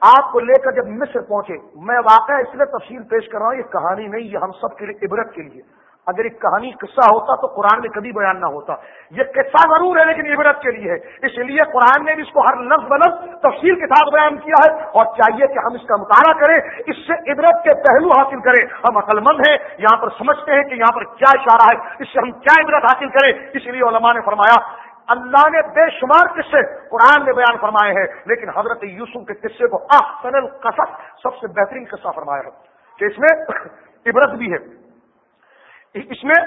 آپ کو لے کر جب مصر پہنچے، میں واقعہ اس لیے تفصیل پیش کر رہا ہوں، یہ کہانی نہیں، یہ ہم سب کے لیے عبرت کے لیے۔ اگر ایک کہانی قصہ ہوتا تو قرآن میں کبھی بیان نہ ہوتا۔ یہ قصہ ضرور ہے لیکن عبرت کے لیے۔ ہے اس لیے قرآن نے بھی اس کو ہر لفظ بلفظ تفصیل کے ساتھ بیان کیا ہے اور چاہیے کہ ہم اس کا مطالعہ کریں، اس سے عبرت کے پہلو حاصل کریں۔ ہم عقل مند ہیں، یہاں پر سمجھتے ہیں کہ یہاں پر کیا اشارہ ہے، اس سے ہم کیا عبرت حاصل کریں۔ اس لیے علماء نے فرمایا، اللہ نے بے شمار قصے قرآن میں بیان فرمائے ہیں، لیکن حضرت یوسف کے قصے کو احسن القصص سب سے بہترین قصہ فرمایا ہے۔ کہ اس میں عبرت بھی ہے۔ اس میں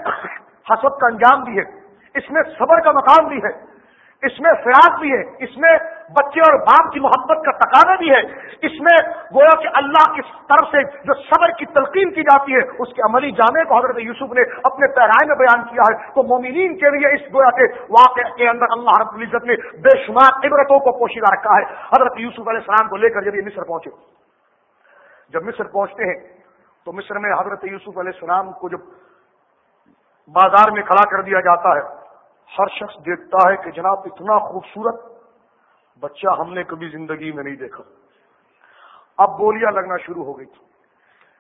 حسد کا انجام بھی ہے، اس میں صبر کا مقام بھی ہے، اس میں فراق بھی ہے، اس میں بچے اور باپ کی محبت کا تقاضا بھی ہے، اس میں گویا کہ اللہ کی طرف سے جو صبر کی تلقین کی جاتی ہے، اس کے عملی جامع کو حضرت یوسف نے اپنے پیرائے میں بیان کیا ہے۔ تو مومنین کے لیے اس گویا کے واقع کے اندر اللہ رب العزت نے بے شمار عبرتوں کو پوشیدہ رکھا ہے۔ حضرت یوسف علیہ السلام کو لے کر جب یہ مصر پہنچے، جب مصر پہنچتے ہیں، تو مصر میں حضرت یوسف علیہ السلام کو جب بازار میں کھڑا کر دیا جاتا ہے۔ ہر شخص دیکھتا ہے کہ جناب اتنا خوبصورت بچہ ہم نے کبھی زندگی میں نہیں دیکھا۔ اب بولیاں لگنا شروع ہو گئی۔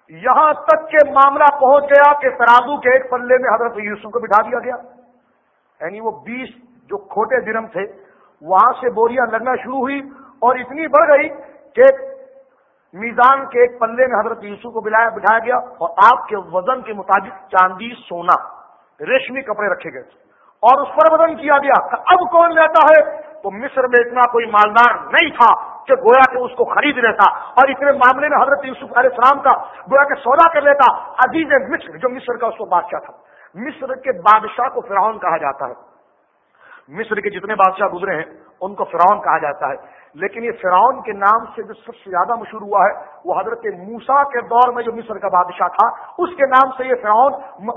یہاں تک کہ معاملہ پہنچ گیا کہ ترازو کے ایک پلے میں حضرت یوسف کو بٹھا دیا گیا۔ یعنی وہ بیس جو کھوٹے درم تھے، وہاں سے بوریاں لگنا شروع ہوئی اور اتنی بڑھ گئی کہ میزان کے ایک پلے میں حضرت یوسف کو بلایا، بٹھایا گیا اور آپ کے وزن کے مطابق چاندی سونا۔ ریشمی کپڑے رکھے گئے تھے اور اس پر وزن کیا گیا اب کون لیتا ہے؟ تو مصر میں اتنا کوئی مالدار نہیں تھا کہ گویا کہ اس کو خرید لیتا اور اتنے معاملے میں حضرت یوسف علیہ السلام کا گویا کہ سودا کر لیتا۔ عزیز مصر، جو مصر کا اس کو بادشاہ تھا۔ مصر کے بادشاہ کو فرعون کہا جاتا ہے۔ مصر کے جتنے بادشاہ گزرے ہیں، ان کو فرعون کہا جاتا ہے۔ لیکن یہ فرعون کے نام سے جو سب سے زیادہ مشہور ہوا ہے، وہ حضرت موسا کے دور میں جو مصر کا بادشاہ تھا، اس کے نام سے یہ فرعون،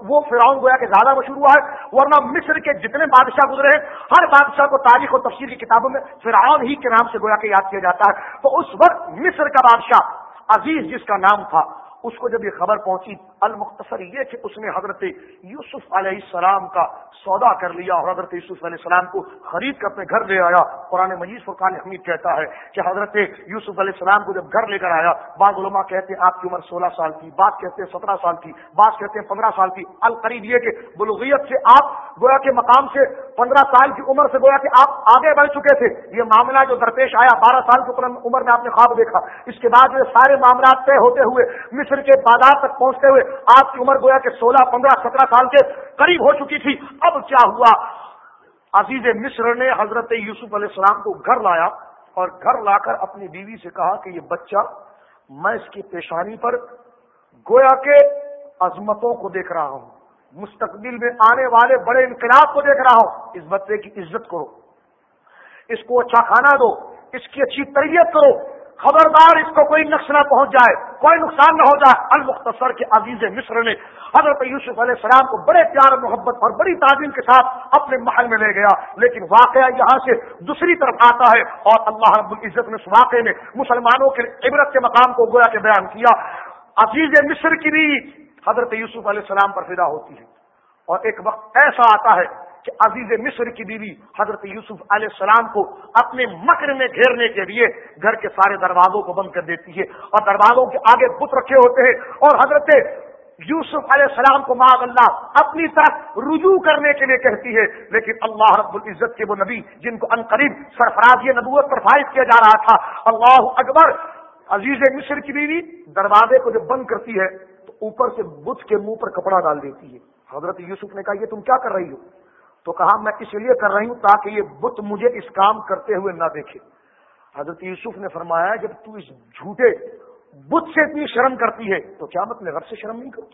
وہ فرعون گویا کہ زیادہ مشہور ہوا ہے، ورنہ مصر کے جتنے بادشاہ گزرے ہیں، ہر بادشاہ کو تاریخ و تفصیل کی کتابوں میں فرعون ہی کے نام سے گویا کہ یاد کیا جاتا ہے۔ تو اس وقت مصر کا بادشاہ عزیز جس کا نام تھا اس کو جب یہ خبر پہنچی، المختصر یہ کہ اس نے حضرت یوسف علیہ السلام کا سودا کر لیا اور حضرت یوسف علیہ السلام کو خرید کر اپنے گھر لے آیا۔ قرآن مجید فرقان حمید کہتا ہے کہ حضرت یوسف علیہ السلام کو جب گھر لے کر آیا، بعض علماء کہتے ہیں آپ کی عمر سولہ سال کی بعض کہتے ہیں سترہ سال کی بعض کہتے ہیں پندرہ سال کی القریب یہ کہ بلوغیت سے آپ گویا کے مقام سے پندرہ سال کی عمر سے گویا کہ آپ آگے بڑھ چکے تھے۔ یہ معاملہ جو درپیش آیا، بارہ سال کی عمر میں آپ نے خواب دیکھا۔ اس کے بعد یہ سارے معاملات طے ہوتے ہوئے مصر کے بازار تک پہنچتے ہوئے آپ کی عمر گویا کہ سولہ، پندرہ، سترہ سال کے قریب ہو چکی تھی۔ اب کیا ہوا؟ عزیز مصر نے حضرت یوسف علیہ السلام کو گھر لایا اور گھر لا کر اپنی بیوی سے کہا کہ یہ بچہ میں اس کی پیشانی پر گویا کے عظمتوں کو دیکھ رہا ہوں۔ مستقبل میں آنے والے بڑے انقلاب کو دیکھ رہا ہوں۔ اس بچے کی عزت کرو۔ اس کو اچھا کھانا دو۔ اس کی اچھی تربیت کرو۔ خبردار اس کو کوئی نقص نہ پہنچ جائے، کوئی نقصان نہ ہو جائے۔ المختصر کے عزیز مصر نے حضرت یوسف علیہ السلام کو بڑے پیار محبت اور بڑی تعظیم کے ساتھ اپنے محل میں لے گیا، لیکن واقعہ یہاں سے دوسری طرف آتا ہے اور اللہ رب العزت نے اس واقعے میں مسلمانوں کے عبرت کے مقام کو گویا کے بیان کیا۔ عزیز مصر کی بھی حضرت یوسف علیہ السلام پر فدا ہوتی ہے اور ایک وقت ایسا آتا ہے کہ عزیز مصر کی بیوی حضرت یوسف علیہ السلام کو اپنے مکر میں گھیرنے کے لیے گھر کے سارے دروازوں کو بند کر دیتی ہے اور دروازوں کے آگے بت رکھے ہوتے ہیں اور حضرت یوسف علیہ السلام کو ماں اللہ اپنی طرف رجوع کرنے کے لیے کہتی ہے، لیکن اللہ رب العزت کے وہ نبی جن کو قریب سرفراز نبوت پر فائز کیا جا رہا تھا، اللہ اکبر، عزیز مصر کی بیوی دروازے کو جب بند کرتی ہے تو اوپر سے بت کے منہ پر کپڑا ڈال دیتی ہے۔ حضرت یوسف نے کہا، یہ تم کیا کر رہی ہو؟ تو کہا میں اس لیے کر رہی ہوں تاکہ یہ بت مجھے اس کام کرتے ہوئے نہ دیکھے۔ حضرت یوسف نے فرمایا، جب تو اس جھوٹے بت سے اتنی شرم کرتی ہے، تو کیا میں اپنے رب سے شرم نہیں کروں؟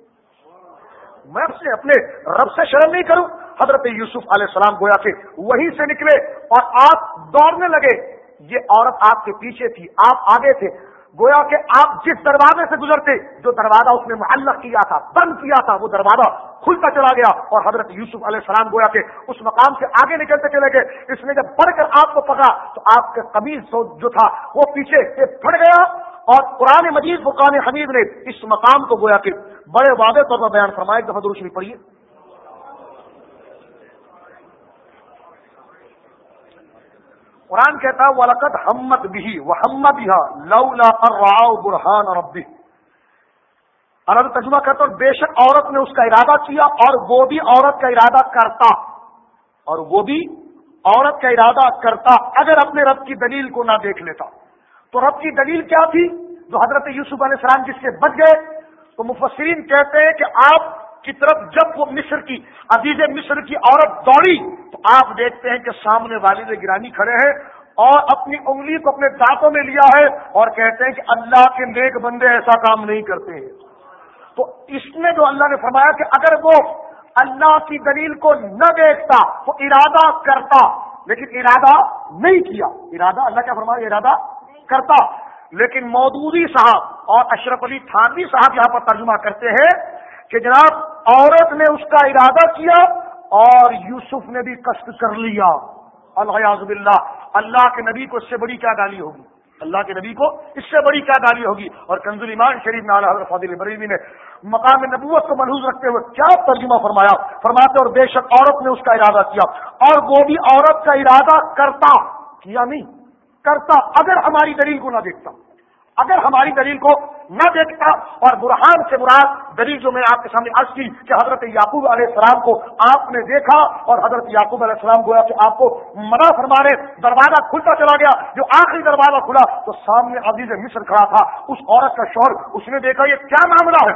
میں اپنے اپنے رب سے شرم نہیں کروں؟ حضرت یوسف علیہ السلام گویا کہ وہیں سے نکلے اور آپ دوڑنے لگے۔ یہ عورت آپ کے پیچھے تھی، آپ آگے تھے۔ گویا کہ آپ جس دروازے سے گزرتے، جو دروازہ اس نے معلق کیا تھا، بند کیا تھا، وہ دروازہ کھلتا چلا گیا اور حضرت یوسف علیہ السلام گویا کہ اس مقام سے آگے نکلتے چلے گئے۔ اس نے جب پڑھ کر آپ کو پکا تو آپ کے قمیض جو تھا وہ پیچھے سے پھٹ گیا اور قرآن مجید بقان حمید نے اس مقام کو گویا کہ بڑے واضح طور پر بیان فرمایا۔ ایک دفعہ دروشری پڑھیے۔ قرآن کہتا ہے ولقت ہمت بھی وہ ہمت لولا برہان اور ابھی الگ تجمہ کرتا اور بے شک عورت نے اس کا ارادہ کیا، اور وہ بھی عورت کا ارادہ کرتا۔ اور وہ بھی عورت کا ارادہ کرتا، اگر اپنے رب کی دلیل کو نہ دیکھ لیتا۔ تو رب کی دلیل کیا تھی؟ جو حضرت یوسف علیہ السلام جس سے بچ گئے، تو مفسرین کہتے ہیں کہ آپ کی طرف جب وہ مصر کی عزیز مصر کی عورت دوڑی، تو آپ دیکھتے ہیں کہ سامنے والد گرانی کھڑے ہیں اور اپنی انگلی کو اپنے دانتوں میں لیا ہے اور کہتے ہیں کہ اللہ کے نیک بندے ایسا کام نہیں کرتے ہیں۔ تو اس میں جو اللہ نے فرمایا کہ اگر وہ اللہ کی دلیل کو نہ دیکھتا، تو ارادہ کرتا، لیکن ارادہ نہیں کیا۔ ارادہ اللہ کیا فرمایا؟ ارادہ کرتا۔ لیکن مودودی صاحب اور اشرف علی تھانوی صاحب یہاں پر ترجمہ کرتے ہیں کہ جناب، عورت نے اس کا ارادہ کیا اور یوسف نے بھی کشت کر لیا۔ الحاظ اللہ اللہ کے نبی کو اس سے بڑی کیا گالی ہوگی؟ اللہ کے نبی کو اس سے بڑی کیا گالی ہوگی؟ اور کنزول ایمان شریف میں حضرت فاضل بریوی نے مقام نبوت کو محوظ رکھتے ہوئے کیا ترجمہ فرمایا؟ فرماتے اور بے شک عورت نے اس کا ارادہ کیا۔ اور وہ بھی عورت کا ارادہ کرتا کیا نہیں؟ کرتا، اگر ہماری دلیل کو نہ دیکھتا۔ اگر ہماری دلیل کو نہ دیکھتا اور برہان سے مراد دلیل جو میں آپ کے سامنے عرض کی کہ حضرت یعقوب علیہ السلام کو آپ نے دیکھا اور حضرت یعقوب علیہ السلام گویا کہ آپ کو منع فرمانے دروازہ کھلتا چلا گیا، جو آخری دروازہ کھلا تو سامنے عزیز مصر کھڑا تھا، اس عورت کا شور اس نے دیکھا یہ کیا معاملہ ہے؟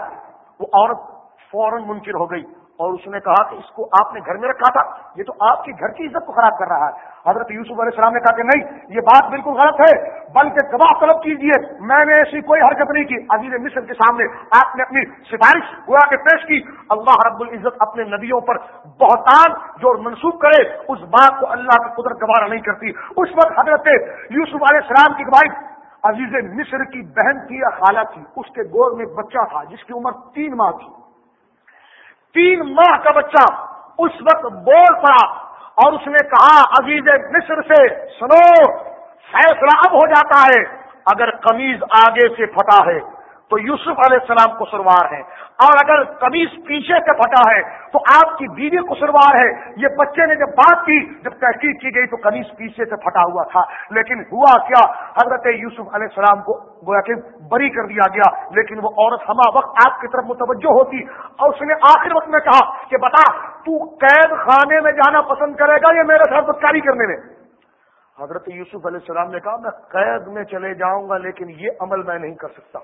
وہ عورت فوراً منکر ہو گئی۔ اور اس نے کہا کہ اس کو آپ نے گھر میں رکھا تھا، یہ تو آپ کی گھر کی عزت کو خراب کر رہا ہے۔ حضرت یوسف علیہ السلام نے کہا کہ نہیں، یہ بات بالکل غلط ہے، بلکہ گواہ طلب کیجیے میں نے ایسی کوئی حرکت نہیں کی۔ عزیز مصر کے سامنے آپ نے اپنی سفارش گوا کے پیش کی۔ اللہ رب العزت اپنے نبیوں پر بہتان جو منسوخ کرے، اس بات کو اللہ کی قدرت گوارا نہیں کرتی۔ اس وقت حضرت یوسف علیہ السلام کی گواہی، عزیز مصر کی بہن کی یا خالہ تھی اس کے گور میں بچہ تھا، جس کی عمر تین ماہ تھی۔ تین ماہ کا بچہ اس وقت بول پڑا اور اس نے کہا، عزیز مصر سے، سنو، فیصلہ اب ہو جاتا ہے اگر قمیض آگے سے پھٹا ہے۔ تو یوسف علیہ السلام کو سروار ہے اور اگر قمیض پیچھے سے پھٹا ہے، تو آپ کی بیوی کو سروار ہے۔ یہ بچے نے جب بات کی، جب تحقیق کی گئی، تو قمیض پیچھے سے پھٹا ہوا تھا۔ لیکن ہوا کیا؟ حضرت یوسف علیہ السلام کو گویا کہ بری کر دیا گیا۔ لیکن وہ عورت ہما وقت آپ کی طرف متوجہ ہوتی اور اس نے آخر وقت میں کہا کہ بتا، تو قید خانے میں جانا پسند کرے گا یا میرے ساتھ بدکاری کرنے میں؟ حضرت یوسف علیہ السلام نے کہا، میں قید میں چلے جاؤں گا، لیکن یہ عمل میں نہیں کر سکتا۔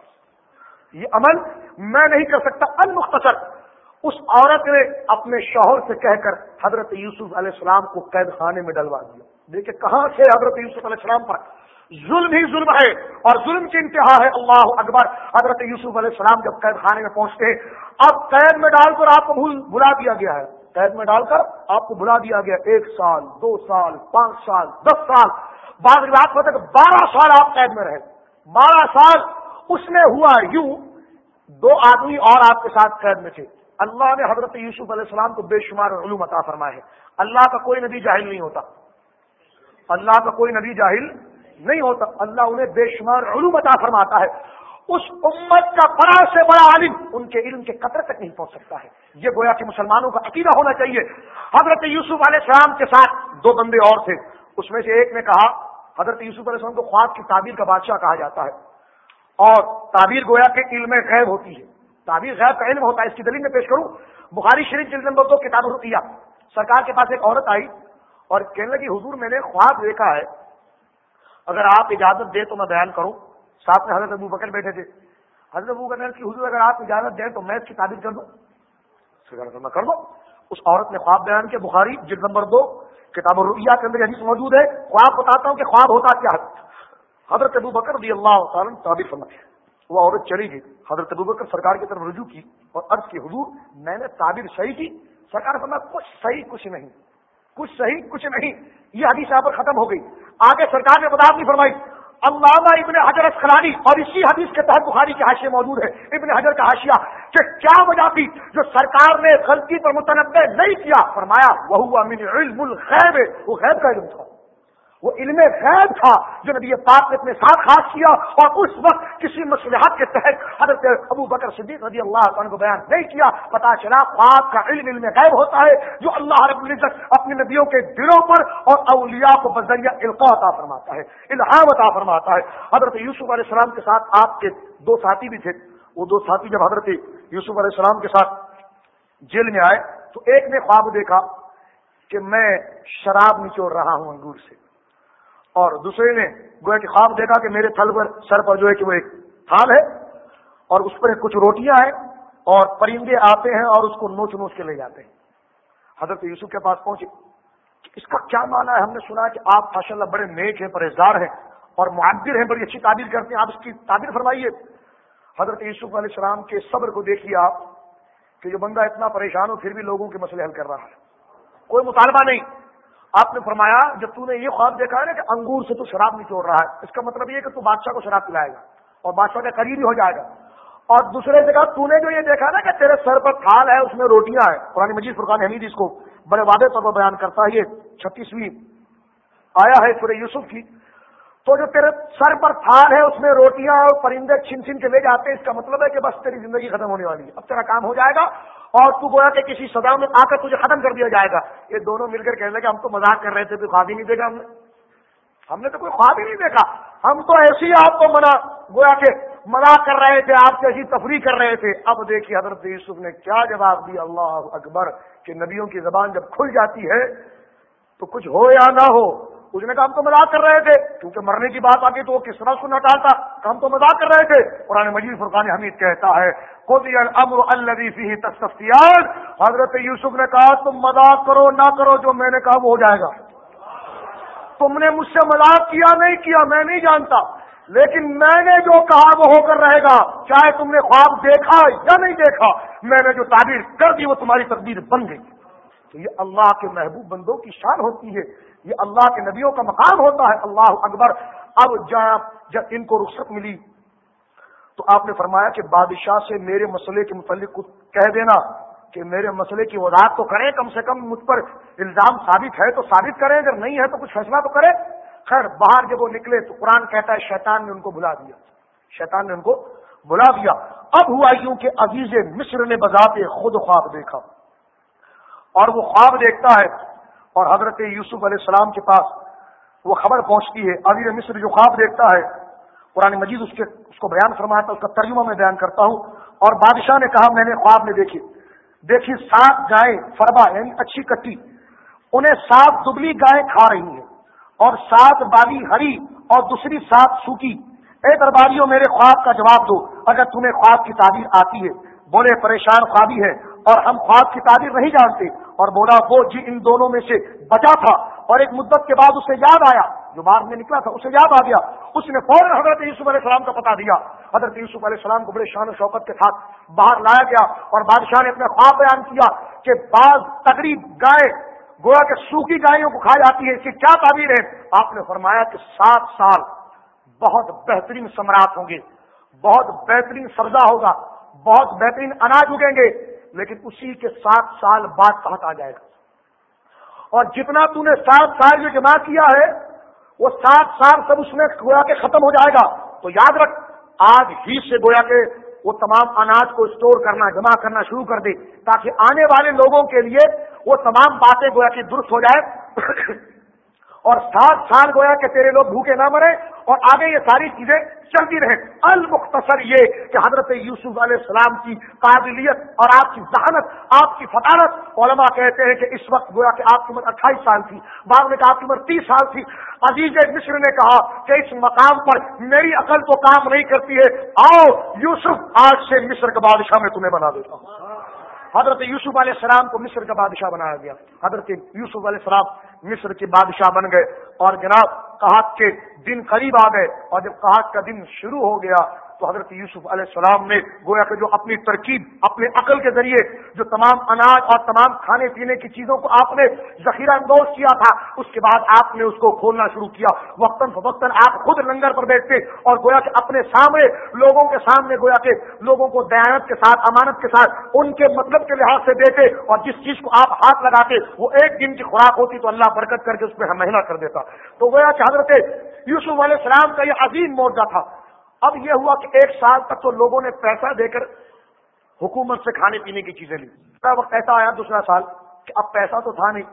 یہ عمل میں نہیں کر سکتا، المختصر۔ اس عورت نے اپنے شوہر سے کہہ کر حضرت یوسف علیہ السلام کو قید خانے میں ڈلوا دیا۔ دیکھیں کہاں سے حضرت یوسف علیہ السلام پر ظلم ہی ظلم ہے اور ظلم کی انتہا ہے۔ اللہ اکبر۔ حضرت یوسف علیہ السلام جب قید خانے میں پہنچتے ہیں، اب قید میں ڈال کر آپ کو بھول بلا دیا گیا ہے۔ قید میں ڈال کر آپ کو بلا دیا گیا ایک سال، دو سال، پانچ سال، دس سال۔ بعض رات میں تک بارہ سال آپ قید میں رہے۔ بارہ سال اس میں ہوا یوں، دو آدمی اور آپ کے ساتھ قید میں تھے۔ اللہ نے حضرت یوسف علیہ السلام کو بے شمار علوم عطا فرمائے۔ اللہ کا کوئی نبی جاہل نہیں ہوتا۔ اللہ کا کوئی نبی جاہل نہیں ہوتا۔ اللہ انہیں بے شمار علوم عطا فرماتا ہے۔ اس امت کا بڑا سے بڑا عالم ان کے علم کے قطر تک نہیں پہنچ سکتا ہے۔ یہ گویا کہ مسلمانوں کا عقیدہ ہونا چاہیے۔ حضرت یوسف علیہ السلام کے ساتھ دو بندے اور تھے۔ اس میں سے ایک نے کہا، حضرت یوسف علیہ السلام کو خواب کی تعبیر کا بادشاہ کہا جاتا ہے۔ اور تعبیر گویا کے علم غیب ہوتی ہے۔ تعبیر غیب کا علم ہوتا ہے، اس کی دلیل میں پیش کروں۔ بخاری شریف جلد نمبر دو، کتاب روپیہ سرکار کے پاس ایک عورت آئی اور کہنے لگی، حضور، میں نے خواب دیکھا ہے۔ اگر آپ اجازت دیں تو میں بیان کروں۔ ساتھ میں حضرت ابو بکر بیٹھے تھے۔ حضرت ابو بکر کی حضور، اگر آپ اجازت دیں تو میں اس کی تعبیر کر دوں۔ سرکار میں کر دو اس عورت نے خواب بیان کیا۔ بخاری جلد نمبر دو، کتاب الرویہ کے اندر حدیث موجود ہے۔ خواب بتاتا ہوں کہ خواب ہوتا کیا حضرت ابو بکر رضی اللہ تعالیٰ تعبیر فرماتے وہ عورت چلی گئی۔ حضرت ابو بکر سرکار کی طرف رجوع کی اور عرض کی، حضور، میں نے تعبیر صحیح کی۔ سرکار فرما کچھ صحیح، کچھ نہیں۔ کچھ صحیح، کچھ نہیں۔ یہ حدیث یہاں پر ختم ہو گئی۔ آگے سرکار نے بتا نہیں فرمائی، علامہ ابن حجر اسخلانی اور اسی حدیث کے تحت بخاری کے حاشیے موجود ہے ابن حجر کا حاشیہ، کہ کیا وجہ تھی جو سرکار نے غلطی پر متنوع نہیں کیا؟ فرمایا وہ من علم الغیب۔ وہ غیب کا علم تھا۔ وہ علم غیب تھا جو نبی پاک نے اپنے ساتھ خاص کیا اور اس وقت کسی مصلحت کے تحت حضرت ابو بکر صدیق رضی اللہ عنہ کو بیان نہیں کیا، پتا چلا خواب کا علم علم غیب ہوتا ہے جو اللہ رب العزت اپنے نبیوں کے دلوں پر اور اولیاء کو بذریعہ القاع عطا فرماتا ہے، الہام عطا فرماتا ہے۔ حضرت یوسف علیہ السلام کے ساتھ آپ کے دو ساتھی بھی تھے۔ وہ دو ساتھی جب حضرت یوسف علیہ السلام کے ساتھ جیل میں آئے تو ایک نے خواب دیکھا کہ میں شراب نچوڑ رہا ہوں انگور سے۔ اور دوسرے نے گویا کہ خواب دیکھا کہ میرے تھل پر سر پر جو ہے کہ وہ ایک تھال ہے اور اس پر کچھ روٹیاں ہیں اور پرندے آتے ہیں اور اس کو نوچ نوچ کے لے جاتے ہیں۔ حضرت یوسف کے پاس پہنچے۔ اس کا کیا مانا ہے؟ ہم نے سنا کہ آپ ماشاء اللہ بڑے نیک ہیں پرہیزدار ہیں اور معبر ہیں، بڑی اچھی تعبیر کرتے ہیں۔ آپ اس کی تعبیر فرمائیے۔ حضرت یوسف علیہ السلام کے صبر کو دیکھیے آپ، کہ جو بندہ اتنا پریشان ہو، پھر بھی لوگوں کے مسئلے حل کر رہا ہے۔ کوئی مطالبہ نہیں۔ آپ نے فرمایا، جب تو نے یہ خواب دیکھا ہے نا کہ انگور سے تو شراب نچوڑ رہا ہے، اس کا مطلب یہ کہ تو بادشاہ کو شراب پلائے گا اور بادشاہ کا قریب ہی ہو جائے گا۔ اور دوسرے جگہ تو نے جو یہ دیکھا نا کہ تیرے سر پر تھال ہے، اس میں روٹیاں ہیں۔ قرآن مجید، فرقان حمید اس کو بڑے وعدے طور پر بیان کرتا ہے یہ چھتیسویں آیا ہے سورہ یوسف کی۔ تو جو تیرے سر پر تھال ہے، اس میں روٹیاں اور پرندے چھن چھن کے لے جاتے ہیں، اس کا مطلب ہے کہ بس تیری زندگی ختم ہونے والی ہے۔ اب تیرا کام ہو جائے گا اور تو گویا کہ کسی سزا میں آ کر تجھے ختم کر دیا جائے گا۔ یہ دونوں مل کر کہنے لگے، ہم تو مذاق کر رہے تھے، کوئی خواب ہی نہیں دیکھا ہم نے۔ ہم نے تو کوئی خواب ہی نہیں دیکھا۔ ہم تو ایسی آپ کو منا، گویا کہ مذاق کر رہے تھے، آپ ایسی تفریح کر رہے تھے۔ اب دیکھیے، حضرت یوسف نے کیا جواب دیا۔ اللہ اکبر، کہ نبیوں کی زبان جب کھل جاتی ہے تو کچھ ہو یا نہ ہو اس نے کہا ہم تو مذاق کر رہے تھے، کیونکہ مرنے کی بات آ گئی تو وہ کس طرح سننا ٹالتا ہم تو مذاق کر رہے تھے۔ قرآن مجید فرقان حمید کہتا ہے خود الامر الفی تصفتیان حضرت یوسف نے کہا، تم مذاق کرو نہ کرو جو میں نے کہا وہ ہو جائے گا۔ تم نے مجھ سے مذاق کیا، نہیں کیا، میں نہیں جانتا، لیکن میں نے جو کہا وہ ہو کر رہے گا۔ چاہے تم نے خواب دیکھا یا نہیں دیکھا، میں نے جو تعبیر کر دی وہ تمہاری تقدیر بن گئی۔ تو یہ اللہ کے محبوب بندوں کی شان ہوتی ہے۔ یہ اللہ کے نبیوں کا مقام ہوتا ہے، اللہ اکبر۔ اب جب ان کو رخصت ملی، تو آپ نے فرمایا کہ بادشاہ سے میرے مسئلے کے متعلق کچھ کہہ دینا، کہ میرے مسئلے کی وضاحت تو کریں کم سے کم مجھ پر الزام ثابت ہے تو ثابت کریں، اگر نہیں ہے تو کچھ فیصلہ تو کریں۔ خیر، باہر جب وہ نکلے تو قرآن کہتا ہے، شیطان نے ان کو بلا دیا۔ شیطان نے ان کو بلا دیا۔ اب ہوا یوں کہ عزیز مصر نے بذات خود خواب دیکھا۔ اور وہ خواب دیکھتا ہے اور حضرت یوسف علیہ السلام کے پاس وہ خبر پہنچتی ہے، عزیز مصر جو خواب دیکھتا ہے، قرآن مجید اس کے اس کو بیان فرمایا تھا اس کا ترجمہ میں بیان کرتا ہوں۔ اور بادشاہ نے کہا، میں نے خواب میں دیکھی۔ دیکھی، سات گائے فربا یعنی اچھی کٹی۔ انہیں سات دبلی گائے کھا رہی ہیں۔ اور سات بالی ہری اور دوسری سات سوکی۔ اے درباریوں، میرے خواب کا جواب دو۔ اگر تمہیں خواب کی تعبیر آتی ہے، بولے، پریشان خوابی ہے۔ اور ہم خواب کی تعبیر نہیں جانتے۔ اور بولا وہ جی ان دونوں میں سے بچا تھا۔ اور ایک مدت کے بعد اسے یاد آیا۔ جو بعد میں نکلا تھا، اسے یاد آ گیا۔ اس نے فوراً حضرت یوسف علیہ السلام کا پتا دیا۔ حضرت یوسف علیہ السلام کو بڑے شان و شوقت کے ساتھ باہر لایا گیا۔ اور بادشاہ نے اپنا خواب بیان کیا کہ بعض تقریب گائے، گویا کہ سوکھی گائیوں کو کھا جاتی ہے۔ اس کی کیا تعبیر ہے؟ آپ نے فرمایا کہ سات سال بہت بہترین سمراٹ ہوں گے۔ بہت بہترین سبزہ ہوگا۔ بہت بہترین اناج اگیں گے۔ لیکن اسی کے سات سال بعد کہاں آ جائے گا۔ اور جتنا تو نے سات سال جو جمع کیا ہے، وہ سات سال سب اس میں گویا کے ختم ہو جائے گا۔ تو یاد رکھ، آج ہی سے گویا کے وہ تمام اناج کو اسٹور کرنا، جمع کرنا شروع کر دے، تاکہ آنے والے لوگوں کے لیے وہ تمام باتیں گویا کہ درست ہو جائے۔ اور سات سال گویا کہ تیرے لوگ بھوکے نہ مرے اور آگے یہ ساری چیزیں چلتی رہیں۔ المختصر یہ کہ حضرت یوسف علیہ السلام کی قابلیت اور آپ کی ذہانت، آپ کی فطانت علماء کہتے ہیں کہ اس وقت گویا کہ آپ کی عمر اٹھائیس سال تھی، بعد میں آپ کی عمر تیس سال تھی۔ عزیز مصر نے کہا کہ اس مقام پر میری عقل تو کام نہیں کرتی ہے۔ آؤ یوسف آج سے مصر کا بادشاہ میں تمہیں بنا دیتا ہوں۔ حضرت یوسف علیہ السلام کو مصر کا بادشاہ بنایا گیا۔ حضرت یوسف علیہ السلام مصر کے بادشاہ بن گئے اور جناب کہاک کے دن قریب آ گئے اور جب کہاک کا دن شروع ہو گیا تو حضرت یوسف علیہ السلام نے گویا کہ جو اپنی ترکیب، اپنے عقل کے ذریعے جو تمام اناج اور تمام کھانے پینے کی چیزوں کو آپ نے ذخیرہ اندوز کیا تھا، اس کے بعد آپ نے اس کو کھولنا شروع کیا۔ وقتاً فوقتاً آپ خود لنگر پر بیٹھتے اور گویا کہ اپنے سامنے لوگوں کے سامنے گویا کہ لوگوں کو دیانت کے ساتھ، امانت کے ساتھ، ان کے مطلب کے لحاظ سے دیتے اور جس چیز کو آپ ہاتھ لگاتے، وہ ایک دن کی خوراک ہوتی تو اللہ برکت کر کے اس پہ مہینہ کر دیتا۔ تو گویا کہ حضرت یوسف علیہ السلام کا یہ عظیم موجہ تھا۔ اب یہ ہوا کہ ایک سال تک تو لوگوں نے پیسہ دے کر حکومت سے کھانے پینے کی چیزیں لی۔ وقت ایسا آیا دوسرا سال کہ اب پیسہ تو تھا نہیں۔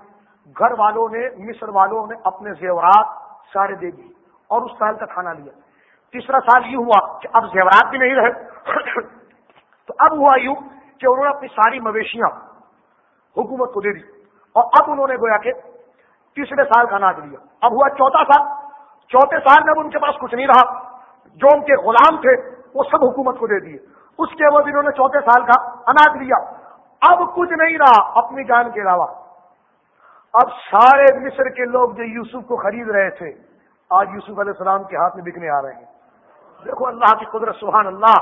گھر والوں نے، مصر والوں نے اپنے زیورات سارے دے دیے اور اس سال کا کھانا لیا۔ تیسرا سال یہ ہوا کہ اب زیورات بھی نہیں رہے۔ تو اب ہوا یوں کہ انہوں نے اپنی ساری مویشیاں حکومت کو دے دی اور اب انہوں نے گویا کہ تیسرے سال کا اناج لیا اب ہوا چوتھا سال۔ چوتھے سال میں ان کے پاس کچھ نہیں رہا۔ جو ان کے غلام تھے، وہ سب حکومت کو دے دیے۔ اس کے بعد انہوں نے چوتھے سال کا اناج لیا۔ اب کچھ نہیں رہا اپنی جان کے علاوہ۔ اب سارے مصر کے لوگ جو یوسف کو خرید رہے تھے، آج یوسف علیہ السلام کے ہاتھ میں بکنے آ رہے ہیں۔ دیکھو اللہ کی قدرت، سبحان اللہ۔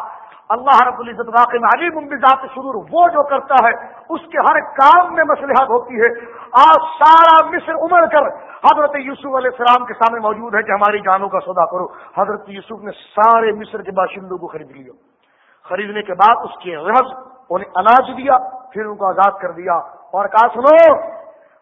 اللہ رب العزت واقع میں علیم ذات شرور، وہ جو کرتا ہے، اس کے ہر کام میں مسلحت ہوتی ہے۔ آج سارا مصر عمر کر حضرت یوسف علیہ السلام کے سامنے موجود ہے کہ ہماری جانوں کا سودا کرو۔ حضرت یوسف نے سارے مصر کے باشندوں کو خرید لیا۔ خریدنے کے بعد اس کے رحض انہیں اناج دیا، پھر ان کو آزاد کر دیا۔ اور کہا، سنو،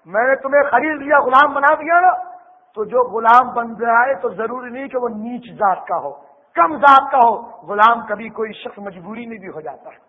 میں نے تمہیں خرید لیا، غلام بنا دیا نا۔ تو جو غلام بن جائے تو ضروری نہیں کہ وہ نیچ ذات کا ہو۔ کم ذات کا ہو، غلام کبھی کوئی شخص مجبوری میں بھی ہو جاتا ہے۔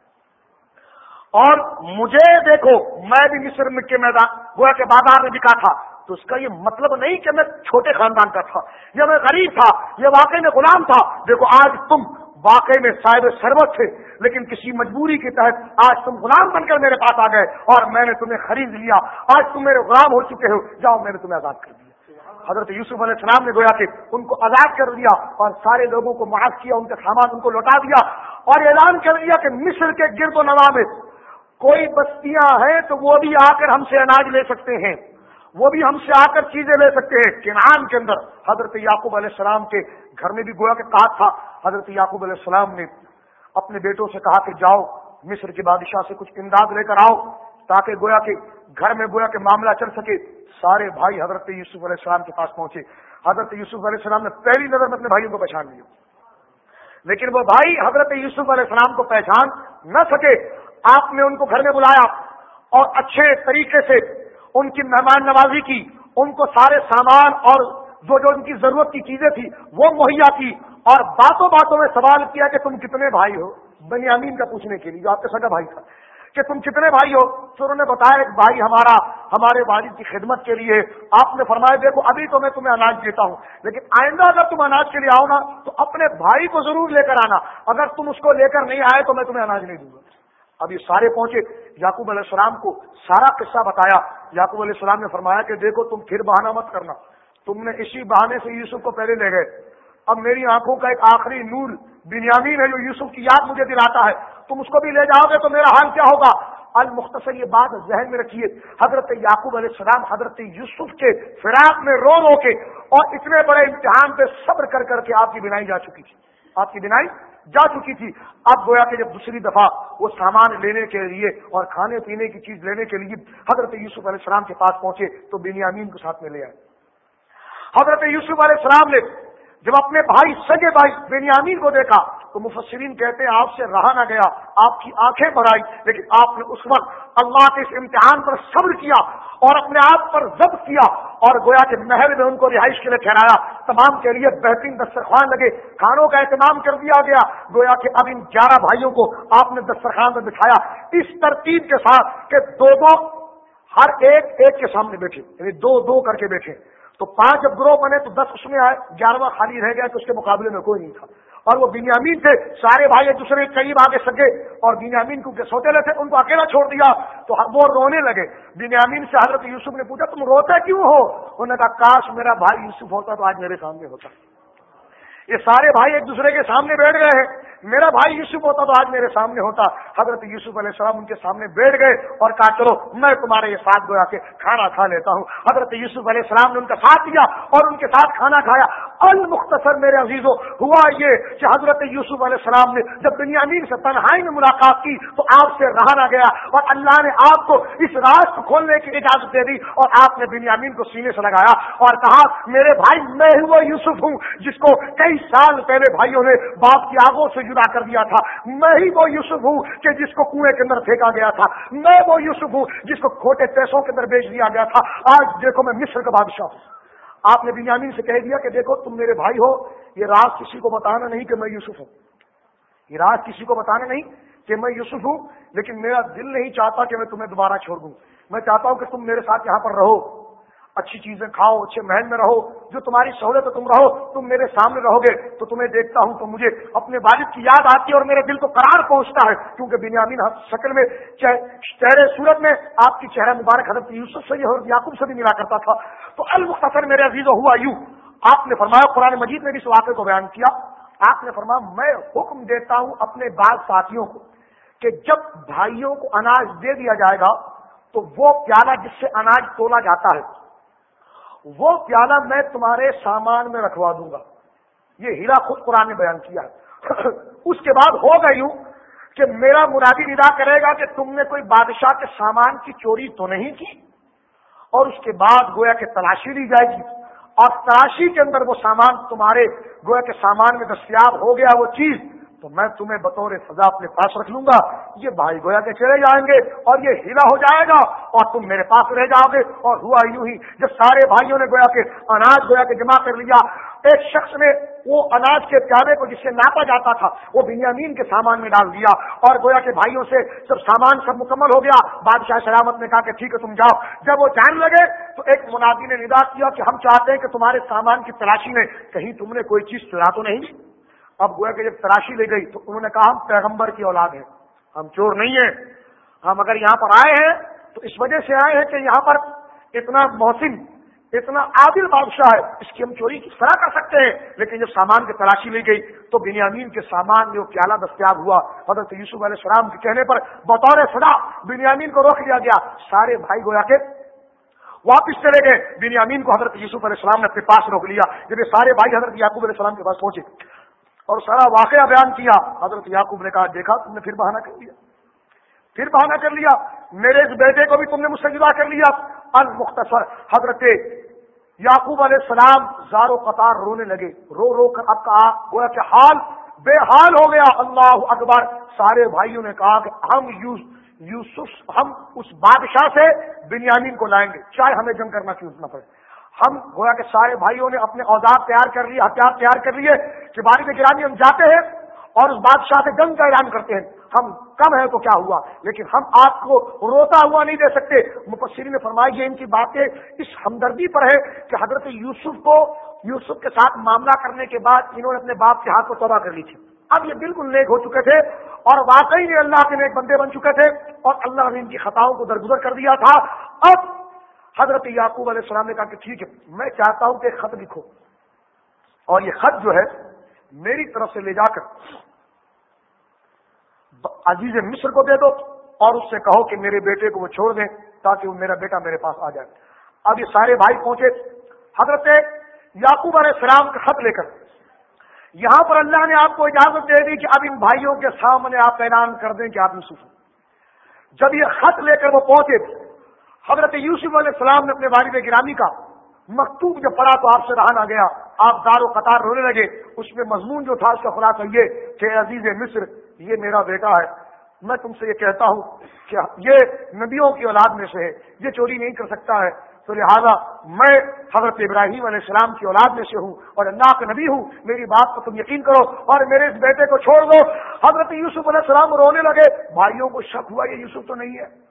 اور مجھے دیکھو، میں بھی مصر کے میدان، گویا کے بازار میں بکا تھا، تو اس کا یہ مطلب نہیں کہ میں چھوٹے خاندان کا تھا، یا میں غریب تھا یہ واقعی میں غلام تھا۔ دیکھو، آج تم واقعی میں صاحب سربت تھے، لیکن کسی مجبوری کے تحت آج تم غلام بن کر میرے پاس آ گئے، اور میں نے تمہیں خرید لیا۔ آج تم میرے غلام ہو چکے ہو، جاؤ میں نے تمہیں آزاد کر دیا۔ حضرت یوسف علیہ السلام نے گویا کہ ان کو آزاد کر دیا اور سارے لوگوں کو معاف کیا، ان کا سامان ان کو لوٹا دیا اور اعلان کر دیا کہ مصر کے گرد و نوا میں کوئی بستیاں ہیں تو وہ بھی آ کر ہم سے اناج لے سکتے ہیں، وہ بھی ہم سے آ کر چیزیں لے سکتے ہیں۔ کنان کے اندر حضرت یعقوب علیہ السلام کے گھر میں بھی گویا کہ کہا تھا۔ حضرت یعقوب علیہ السلام نے اپنے بیٹوں سے کہا کہ جاؤ، مصر کے بادشاہ سے کچھ امداد لے کر آؤ۔ تاکہ گویا کہ گھر میں گویا کہ معاملہ چل سکے، سارے بھائی حضرت یوسف علیہ السلام کے پاس پہنچے۔ حضرت یوسف علیہ السلام نے پہلی نظر میں اپنے بھائیوں کو پہچان لیا۔ لیکن وہ بھائی حضرت یوسف علیہ السلام کو پہچان نہ سکے، آپ نے ان کو گھر میں بلایا اور اچھے طریقے سے ان کی مہمان نوازی کی، ان کو سارے سامان اور جو جو ان کی ضرورت کی چیزیں تھی وہ مہیا کی اور باتوں باتوں میں سوال کیا کہ تم کتنے بھائی ہو؟ بنیامین کا پوچھنے کے لیے جو آپ کے سگا بھائی تھا۔ کہ تم کتنے بھائی ہو؟ پھر انہوں نے بتایا، ایک بھائی ہمارا، ہمارے والد کی خدمت کے لیے آپ نے فرمایا، دیکھو، ابھی تو میں تمہیں اناج دیتا ہوں، لیکن آئندہ اگر تم اناج کے لیے آؤ نا، تو اپنے بھائی کو ضرور لے کر آنا، اگر تم اس کو لے کر نہیں آئے تو میں تمہیں اناج نہیں دوں گا. اب یہ سارے پہنچے، یعقوب علیہ السلام کو سارا قصہ بتایا، یعقوب علیہ السلام نے فرمایا کہ دیکھو، تم پھر بہانہ مت کرنا، تم نے اسی بہانے سے یوسف کو پہلے لے گئے، اب میری آنکھوں کا ایک آخری نور بنیامین ہے جو یوسف کی یاد مجھے دلاتا ہے۔ تم اس کو بھی لے جاؤ گے تو میرا حال کیا ہوگا؟ المختصر یہ بات ذہن میں رکھیے۔ حضرت یعقوب علیہ السلام حضرت یوسف کے فراق میں رو رو کے اور اتنے بڑے امتحان پہ صبر کر کر کے آپ کی بنائی جا چکی تھی۔ آپ کی بنائی جا چکی تھی۔ اب گویا کہ جب دوسری دفعہ وہ سامان لینے کے لیے اور کھانے پینے کی چیز لینے کے لیے حضرت یوسف علیہ السلام کے پاس پہنچے تو بنیامین کو ساتھ میں لے آئے۔ حضرت یوسف علیہ السلام نے جب اپنے بھائی سگے بھائی بینیامین کو دیکھا تو مفسرین کہتے ہیں آپ سے رہا نہ گیا، آپ کی آنکھیں بھر آئی لیکن آپ نے اس وقت اللہ کے اس امتحان پر صبر کیا اور اپنے آپ پر ضبط کیا اور گویا کے محل میں ان کو رہائش کے لیے ٹھہرایا۔ تمام کے لیے بہترین دسترخوان لگے۔ کھانوں کا اہتمام کر دیا گیا۔ گویا کہ اب ان گیارہ بھائیوں کو آپ نے دسترخوان میں بٹھایا۔ اس ترتیب کے ساتھ کہ دو دو ہر ایک ایک کے سامنے بیٹھے یعنی دو دو کر کے بیٹھے۔ تو پانچ جب گروہ بنے تو دس اس میں آئے، گیارہواں خالی رہ گیا تو اس کے مقابلے میں کوئی نہیں تھا۔ اور وہ بنیامین تھے، سارے بھائی ایک دوسرے کے قریب آگے سکے اور بنیامین کو سوتے تھے، ان کو اکیلا چھوڑ دیا تو وہ رونے لگے۔ بنیامین سے حضرت یوسف نے پوچھا، تم روتے کیوں ہو؟ انہوں نے کہا، کاش میرا بھائی یوسف ہوتا تو آج میرے سامنے ہوتا۔ یہ سارے بھائی ایک دوسرے کے سامنے بیٹھ گئے ہیں۔ میرا بھائی یوسف ہوتا تو آج میرے سامنے ہوتا۔ حضرت یوسف علیہ السلام ان کے سامنے بیٹھ گئے اور کہا، چلو، میں تمہارے یہ ساتھ گویا کے کھانا کھا لیتا ہوں۔ حضرت یوسف علیہ السلام نے ان کا ساتھ دیا اور ان کے ساتھ کھانا کھایا۔ المختصر میرے عزیزوں ہوا یہ کہ حضرت یوسف علیہ السلام نے جب بنیامین سے تنہائی میں ملاقات کی تو آپ سے رہا نہ گیا اور اللہ نے آپ کو اس راز کو کھولنے کی اجازت دے دی اور آپ نے بنیامین کو سینے سے لگایا اور کہا، میرے بھائی، میں ہوا یوسف ہوں، جس کو کئی سال پہلے بھائیوں نے باپ کی آگوں سے جدا کر دیا تھا۔ میں ہی وہ یوسف ہوں کہ جس کو کنویں کے اندر پھینکا گیا تھا۔ میں وہ یوسف ہوں جس کو کھوٹے پیسوں کے اندر بیچ دیا گیا تھا۔ آج دیکھو میں مصر کا بادشاہ ہوں۔ آپ نے بنیامین سے کہہ دیا کہ دیکھو تم میرے بھائی ہو، یہ راز کسی کو بتانا نہیں کہ میں یوسف ہوں۔ یہ راز کسی کو بتانا نہیں کہ میں یوسف ہوں، لیکن میرا دل نہیں چاہتا کہ میں تمہیں دوبارہ چھوڑ دوں۔ میں چاہتا ہوں کہ تم میرے ساتھ یہاں پر رہو۔ اچھی چیزیں کھاؤ، اچھے محل میں رہو، جو تمہاری سہولت ہے، تم رہو، تم میرے سامنے رہو گے، تو تمہیں دیکھتا ہوں، تو مجھے اپنے والد کی یاد آتی ہے اور میرے دل کو قرار پہنچتا ہے، کیونکہ بنیامین شکل میں چہرے صورت میں آپ کی چہرہ مبارک حضرت یوسف سے اور یعقوب سے بھی ملا کرتا تھا۔ تو المختصر میرے عزیز ہوا یوں، آپ نے فرمایا، قرآن مجید نے بھی اس واقعے کو بیان کیا، آپ نے فرمایا، میں حکم دیتا ہوں اپنے بعض ساتھیوں کو کہ جب بھائیوں کو اناج دے دیا جائے گا، تو وہ پیالہ جس سے اناج تولا جاتا ہے وہ پیالہ میں تمہارے سامان میں رکھوا دوں گا۔ یہ ہیرا خود قرآن نے بیان کیا۔ اس کے بعد ہوگا یوں کہ میرا مرادی ندا کرے گا کہ تم نے کوئی بادشاہ کے سامان کی چوری تو نہیں کی، اور اس کے بعد گویا کہ تلاشی لی جائے گی۔ اور تلاشی کے اندر وہ سامان تمہارے گویا کے سامان میں دستیاب ہو گیا، وہ چیز تو میں تمہیں بطور سزا اپنے پاس رکھ لوں گا۔ یہ بھائی گویا کے چلے جائیں گے اور یہ ہلا ہو جائے گا اور تم میرے پاس رہ جاؤ گے اور ہوا یوں ہی جب سارے بھائیوں نے گویا کے اناج گویا کے جمع کر لیا۔ ایک شخص نے وہ اناج کے پیادے کو جس سے ناپا جاتا تھا، وہ بنیامین کے سامان میں ڈال دیا اور گویا کے بھائیوں سے جب سامان سب مکمل ہو گیا، بادشاہ سلامت نے کہا کہ ٹھیک ہے، تم جاؤ۔ جب وہ جان لگے تو ایک منادی نے ندا کیا کہ ہم چاہتے ہیں کہ تمہارے سامان کی تلاشی میں کہیں تم نے کوئی چیز چلا تو نہیں۔ اب گویا کہ جب تراشی لے گئی تو انہوں نے کہا، ہم پیغمبر کی اولاد ہیں، ہم چور نہیں ہیں، ہم اگر یہاں پر آئے ہیں تو اس وجہ سے آئے ہیں کہ یہاں پر اتنا محسن، اتنا عادل بادشاہ ہے، اس کی ہم چوری کی طرح کر سکتے ہیں؟ لیکن جب سامان کی تلاشی لی گئی تو بنیامین کے سامان میں وہ پیالہ دستیاب ہوا۔ حضرت یوسف علیہ السلام کے کہنے پر بطور سدا بنیامین کو روک لیا گیا۔ سارے بھائی گویا کے واپس چلے گئے۔ بنیامین کو حضرت یوسف علیہ السلام نے اپنے پاس روک لیا۔ جب یہ سارے بھائی حضرت یعقوب علیہ السلام کے پاس پہنچے اور سارا واقعہ بیان کیا۔ حضرت یعقوب نے کہا، دیکھا، تم نے پھر بہانہ کر لیا۔ پھر بہانہ کر لیا۔ میرے اس بیٹے کو بھی تم نے مجھ سے جدا کر لیا۔ المختصر۔ حضرت یعقوب علیہ السلام زار و قطار رونے لگے۔ رو رو کر اب کہا، گویا کہ حال بے حال ہو گیا۔ اللہ اکبر۔ سارے بھائیوں نے کہا کہ ہم یوسف ہم اس بادشاہ سے بنیامین کو لائیں گے۔ چاہے ہمیں جنگ کرنا کیوں نہ پڑے؟ ہم گویا کہ سارے بھائیوں نے اپنے اوزار تیار کر لیے، ہتھیار تیار کر لیے کہ باری میں گرانی ہم جاتے ہیں اور اس بادشاہ سے جنگ کا اعلان کرتے ہیں۔ ہم کم ہیں تو کیا ہوا؟ لیکن ہم آپ کو روتا ہوا نہیں دے سکتے۔ مپسری نے فرمائی ان کی باتیں اس ہمدردی پر ہے کہ حضرت یوسف کو، یوسف کے ساتھ معاملہ کرنے کے بعد انہوں نے اپنے باپ کے ہاتھ کو توبہ کر لی تھی۔ اب یہ بالکل نیک ہو چکے تھے اور واقعی یہ اللہ کے نیک بندے بن چکے تھے اور اللہ نے ان کی خطاؤں کو درگزر کر دیا تھا۔ اب حضرت یعقوب علیہ السلام نے کہا کہ ٹھیک ہے، میں چاہتا ہوں کہ خط لکھو۔ اور یہ خط جو ہے، میری طرف سے لے جا کر عزیز مصر کو دے دو اور اس سے کہو کہ میرے بیٹے کو وہ چھوڑ دیں تاکہ وہ میرا بیٹا میرے پاس آ جائے۔ اب یہ سارے بھائی پہنچے۔ حضرت یعقوب علیہ السلام کا خط لے کر۔ یہاں پر اللہ نے آپ کو اجازت دے دی کہ اب ان بھائیوں کے سامنے آپ اعلان کر دیں کہ آپ یوسف جب یہ خط لے کر وہ پہنچے حضرت یوسف علیہ السلام نے اپنے والد گرامی کا مکتوب جب پڑھا تو آپ سے رہا نہ گیا۔ آپ دار و قطار رونے لگے۔ اس میں مضمون جو تھا اس کا خلاصہ یہ کہ عزیز مصر، یہ میرا بیٹا ہے۔ میں تم سے یہ کہتا ہوں کہ یہ نبیوں کی اولاد میں سے ہے۔ یہ چوری نہیں کر سکتا ہے۔ تو لہٰذا میں حضرت ابراہیم علیہ السلام کی اولاد میں سے ہوں اور اللہ کا نبی ہوں۔ میری بات کو تم یقین کرو اور میرے اس بیٹے کو چھوڑ دو۔ حضرت یوسف علیہ السلام رونے لگے۔ بھائیوں کو شک ہوا یہ یوسف تو نہیں ہے۔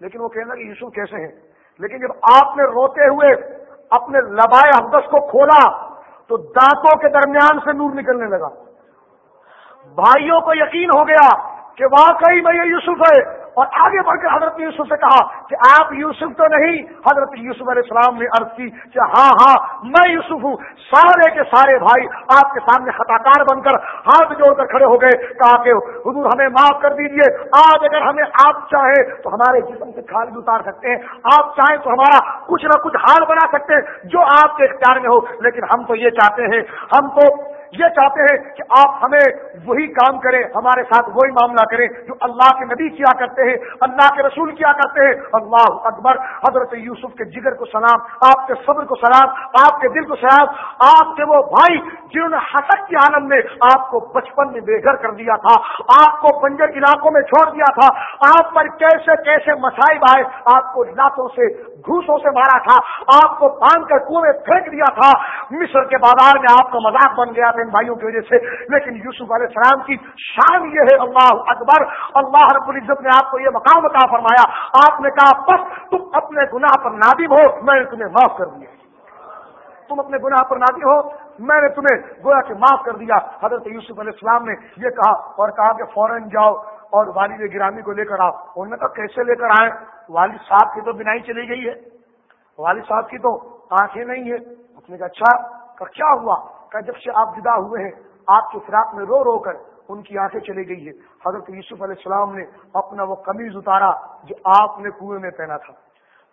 لیکن وہ کہنا کہ یوسف کیسے ہیں؟ لیکن جب آپ نے روتے ہوئے اپنے لبائے حدس کو کھولا تو دانتوں کے درمیان سے نور نکلنے لگا۔ بھائیوں کو یقین ہو گیا کہ واقعی میں یہ یوسف ہے۔ اور آگے بڑھ کر حضرت یوسف سے کہا کہ آپ یوسف تو نہیں، حضرت یوسف علیہ السلام نے عرض کی کہ ہاں ہاں میں یوسف ہوں، سارے کے سارے بھائی آپ کے سامنے خطا کار بن کر ہاتھ جوڑ کر کھڑے ہو گئے، کہا کہ حضور ہمیں معاف کر دیجیے آج اگر ہمیں آپ چاہیں تو ہمارے جسم سے کھال بھی اتار سکتے ہیں، آپ چاہیں تو ہمارا کچھ نہ کچھ حال بنا سکتے ہیں، جو آپ کے اختیار میں ہو، لیکن ہم تو یہ چاہتے ہیں، ہم تو یہ چاہتے ہیں کہ آپ ہمیں وہی کام کریں، ہمارے ساتھ وہی معاملہ کریں جو اللہ کے نبی کیا کرتے ہیں، اللہ کے رسول کیا کرتے ہیں۔ اللہ اکبر، حضرت یوسف کے جگر کو سلام، آپ کے صبر کو سلام، آپ کے دل کو سلام، آپ کے وہ بھائی جنہوں نے حسک کے عالم میں آپ کو بچپن میں بے گھر کر دیا تھا، آپ کو بنجر علاقوں میں چھوڑ دیا تھا، آپ پر کیسے کیسے مسائب آئے، آپ کو لاتوں سے، گھوسوں سے مارا تھا، آپ کو باندھ کر کنویں پھینک دیا تھا۔ مصر کے بازار میں آپ کا مذاق بن گیا تھا ان بھائیوں کی وجہ سے۔ لیکن یوسف علیہ السلام کی شان یہ ہے، اللہ اکبر، اللہ رب العزت نے آپ کو یہ مقام عطا فرمایا۔ آپ نے کہا، بس تم اپنے گناہ پر نادم ہو، میں نے تمہیں معاف کر دیا۔ تم اپنے گناہ پر نادم ہو، میں نے تمہیں گویا کہ معاف کر دیا۔ حضرت یوسف علیہ السلام نے یہ کہا اور کہا کہ فوراً جاؤ اور والد گرامی کو لے کر آؤ۔ انہوں نے کہا، کیسے لے کر آئے؟ والد صاحب کی تو بنائی چلی گئی ہے۔ والد صاحب کی تو آنکھیں نہیں ہے اس نے کہا اچھا کہ کیا ہوا؟ کہ جب سے آپ جدا ہوئے ہیں، آپ کے فراق میں رو رو کر ان کی آنکھیں چلی گئی ہے حضرت یوسف علیہ السلام نے اپنا وہ قمیض اتارا جو آپ نے کنویں میں پہنا تھا۔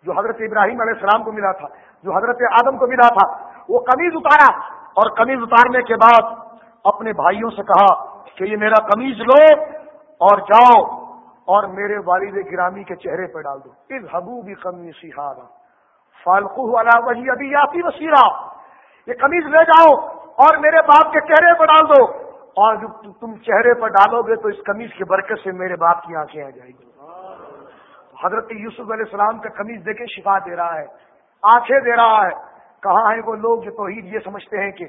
جو حضرت ابراہیم علیہ السلام کو ملا تھا، جو حضرت آدم کو ملا تھا، وہ قمیض اتارا۔ اور قمیض اتارنے کے بعد اپنے بھائیوں سے کہا کہ یہ میرا قمیض لو اور جاؤ اور میرے والد گرامی کے چہرے پہ ڈال دو۔ اس حبو بھی سہارا فالقو والا وہی ابھی آتی وسیرا یہ قمیض لے جاؤ۔ اور میرے باپ کے چہرے پر ڈال دو۔ اور جب تم چہرے پر ڈالو گے تو اس قمیض کی برکت سے میرے باپ کی آنکھیں آ جائیں گی۔ حضرت یوسف علیہ السلام کا قمیض دیکھیں، شفا دے رہا ہے، آنکھیں دے رہا ہے۔ کہاں ہے وہ لوگ جو توحید یہ سمجھتے ہیں کہ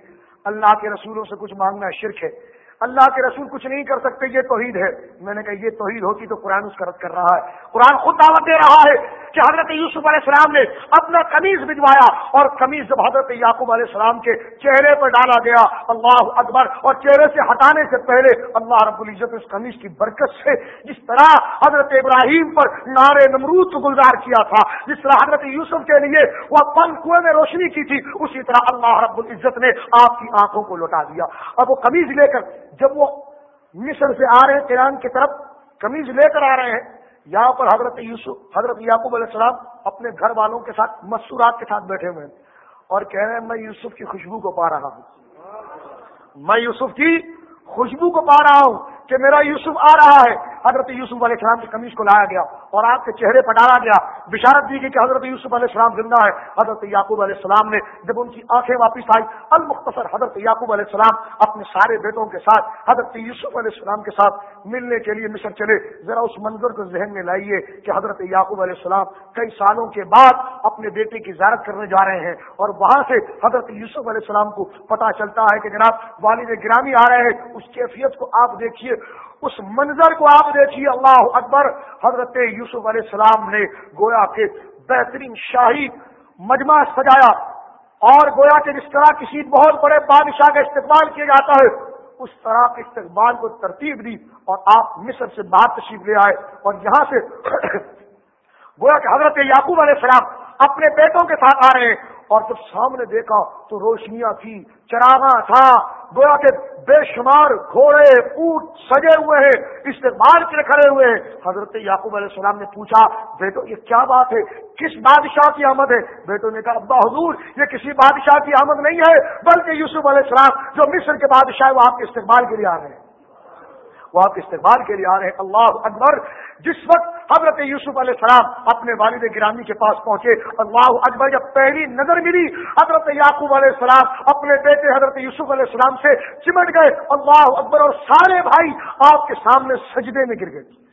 اللہ کے رسولوں سے کچھ مانگنا شرک ہے۔ اللہ کے رسول کچھ نہیں کر سکتے، یہ توحید ہے۔ میں نے کہا، یہ توحید ہوتی تو قرآن اس کا رد کر رہا ہے۔ قرآن خود دعوت دے رہا ہے کہ حضرت یوسف علیہ السلام نے اپنا قمیض بجوایا اور قمیض جب حضرت یعقوب علیہ السلام کے چہرے پر ڈالا گیا، اللہ اکبر، اور چہرے سے ہٹانے سے پہلے اللہ رب العزت اس قمیض کی برکت سے جس طرح حضرت ابراہیم پر نارے نمرود گلزار کیا تھا، جس طرح حضرت یوسف کے لیے وہ پن کنویں میں روشنی کی تھی، اسی طرح اللہ رب العزت نے آپ کی آنکھوں کو لوٹا دیا۔ اب وہ قمیض لے کر جب وہ مصر سے آ رہے ہیں، ایران کی طرف قمیض لے کر آ رہے ہیں، یہاں پر حضرت یوسف، حضرت یعقوب علیہ السلام اپنے گھر والوں کے ساتھ مسورات کے ساتھ بیٹھے ہوئے ہیں۔ اور کہہ رہے ہیں، میں یوسف کی خوشبو کو پا رہا ہوں۔ میں یوسف کی خوشبو کو پا رہا ہوں کہ میرا یوسف آ رہا ہے۔ حضرت یوسف علیہ السلام کی کمیز کو لایا گیا اور آپ کے چہرے پر ڈالا گیا۔ بشارت دی گئی کہ حضرت یوسف علیہ السلام زندہ ہے حضرت یعقوب علیہ السلام نے جب ان کی آنکھیں واپس آئی المختصر حضرت یعقوب علیہ السلام اپنے سارے بیٹوں کے ساتھ، حضرت یوسف علیہ السلام کے ساتھ ملنے کے لیے مصر چلے۔ ذرا اس منظر کو ذہن میں لائیے کہ حضرت یعقوب علیہ السلام کئی سالوں کے بعد اپنے بیٹے کی زیارت کرنے جا رہے ہیں اور وہاں سے حضرت یوسف علیہ السلام کو پتا چلتا ہے کہ جناب والد گرامی آ رہے ہیں۔ اس کیفیت کو آپ دیکھیے۔ اس منظر کو آپ دیکھیے، اللہ اکبر، حضرت یوسف علیہ السلام نے گویا کے بہترین شاہی مجمع سجایا اور گویا کے جس طرح کسی بہت بڑے بادشاہ کا استقبال کیا جاتا ہے، اس طرح کے استقبال کو ترتیب دی اور آپ مصر سے باہر تشریف لے آئے اور یہاں سے گویا کہ حضرت یعقوب علیہ السلام اپنے بیٹوں کے ساتھ آ رہے ہیں۔ اور جب سامنے دیکھا تو روشنیاں تھی چراغا تھا، گویا کے بے شمار گھوڑے، اونٹ سجے ہوئے ہیں، استقبال کے کھڑے ہوئے ہیں۔ حضرت یعقوب علیہ السلام نے پوچھا، بیٹو، یہ کیا بات ہے؟ کس بادشاہ کی آمد ہے؟ بیٹوں نے کہا، ابا حضور، یہ کسی بادشاہ کی آمد نہیں ہے، بلکہ یوسف علیہ السلام جو مصر کے بادشاہ ہے وہ آپ کے استقبال کے لیے آ رہے ہیں۔ وہ آپ استعمال کے لیے آ رہے ہیں۔ اللہ اکبر۔ جس وقت حضرت یوسف علیہ السلام اپنے والد گرامی کے پاس پہنچے، اللہ اکبر جب پہلی نظر ملی، حضرت یعقوب علیہ السلام اپنے بیٹے حضرت یوسف علیہ السلام سے چمٹ گئے۔ اللہ اکبر اور سارے بھائی آپ کے سامنے سجدے میں گر گئے۔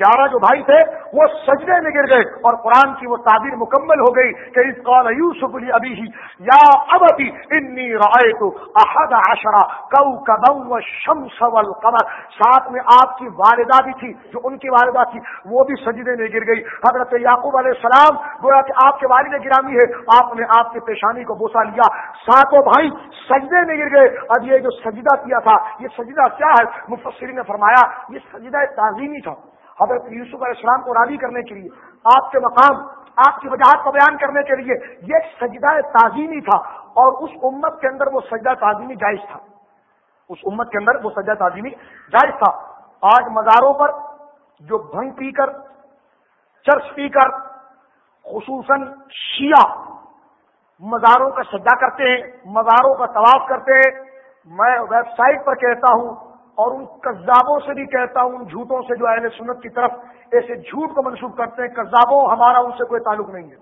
گیارہ جو بھائی تھے، وہ سجدے میں گر گئے اور قرآن کی وہ تعبیر مکمل ہو گئی کہ اس قال یوسف علی ابھی ہی یا ابھی انی رائے تو احد آشرا کو کدم و ساتھ میں آپ کی والدہ بھی تھی، جو ان کی والدہ تھی، وہ بھی سجدے میں گر گئی۔ حضرت یعقوب علیہ السلام، گویا کہ آپ کے والد گرامی ہے آپ نے آپ کی پیشانی کو بوسا لیا۔ ساتوں بھائی سجدے میں گر گئے۔ اب یہ جو سجدہ کیا تھا، یہ سجدہ کیا ہے؟ مفسرین نے فرمایا، یہ سجدہ تعظیمی تھا۔ حضرت یوسف علیہ السلام کو راضی کرنے کے لیے، آپ کے مقام، آپ کی وجاہت کو بیان کرنے کے لیے یہ سجدہ تعظیمی تھا اور اس امت کے اندر وہ سجدہ تعظیمی جائز تھا۔ اس امت کے اندر وہ سجدہ تعظیمی جائز تھا۔ آج مزاروں پر جو بھنگ پی کر، چرچ پی کر، خصوصاً شیعہ مزاروں کا سجا کرتے ہیں، مزاروں کا طواف کرتے ہیں، میں ویب سائٹ پر کہتا ہوں اور ان کذابوں سے بھی کہتا ہوں، ان جھوٹوں سے جو اہل سنت کی طرف ایسے جھوٹ کو منسوخ کرتے ہیں، کذابوں ہمارا ان سے کوئی تعلق نہیں ہے۔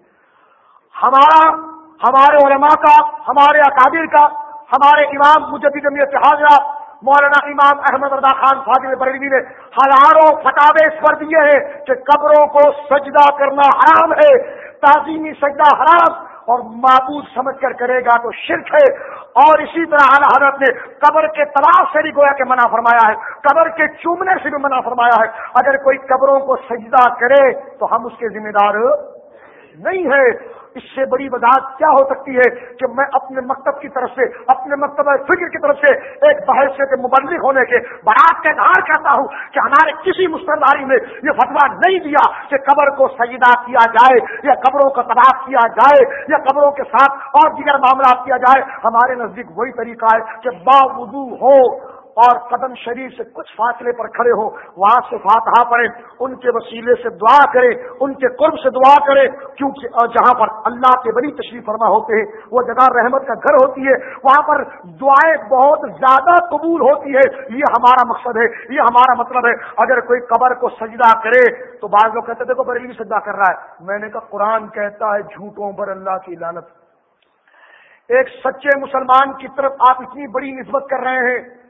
ہمارا، ہمارے علماء کا، ہمارے اکابر کا، ہمارے امام مجدد جمعیت حاضرہ، مولانا امام احمد رضا خان فاضل بریلوی نے ہزاروں فتابے اس پر دیے ہیں کہ قبروں کو سجدہ کرنا حرام ہے، تعظیمی سجدہ حرام اور معبود سمجھ کر کرے گا تو شرک ہے۔ اور اسی طرح اعلی حضرت نے قبر کے تلاش سے بھی گویا کہ منع فرمایا ہے۔ قبر کے چومنے سے بھی منع فرمایا ہے۔ اگر کوئی قبروں کو سجدہ کرے تو ہم اس کے ذمہ دار نہیں ہے. اس سے بڑی وضاحت کیا ہو سکتی ہے کہ میں اپنے مکتب کی طرف سے، اپنے مکتب فکر کی طرف سے ایک بحث کے مبلغ ہونے کے برات کا اظہار کرتا ہوں کہ ہمارے کسی مسترداری میں یہ فتوا نہیں دیا کہ قبر کو سجدہ کیا جائے یا قبروں کا تباہ کیا جائے یا قبروں کے ساتھ اور دیگر معاملات کیا جائے. ہمارے نزدیک وہی طریقہ ہے کہ باوضو ہو اور قدم شریف سے کچھ فاصلے پر کھڑے ہو، وہاں سے فاتحہ پڑھیں، ان کے وسیلے سے دعا کریں، ان کے قرب سے دعا کریں، کیونکہ جہاں پر اللہ کے بڑی تشریف فرما ہوتے ہیں، وہ جگہ رحمت کا گھر ہوتی ہے، وہاں پر دعائیں بہت زیادہ قبول ہوتی ہے، یہ ہمارا مقصد ہے، یہ ہمارا مطلب ہے۔ اگر کوئی قبر کو سجدہ کرے، تو بعض لوگ کہتے دیکھو بریلی سجدہ کر رہا ہے۔ میں نے کہا، قرآن کہتا ہے، جھوٹوں پر اللہ کی لانت ایک سچے مسلمان کی طرف آپ اتنی بڑی نسبت کر رہے ہیں۔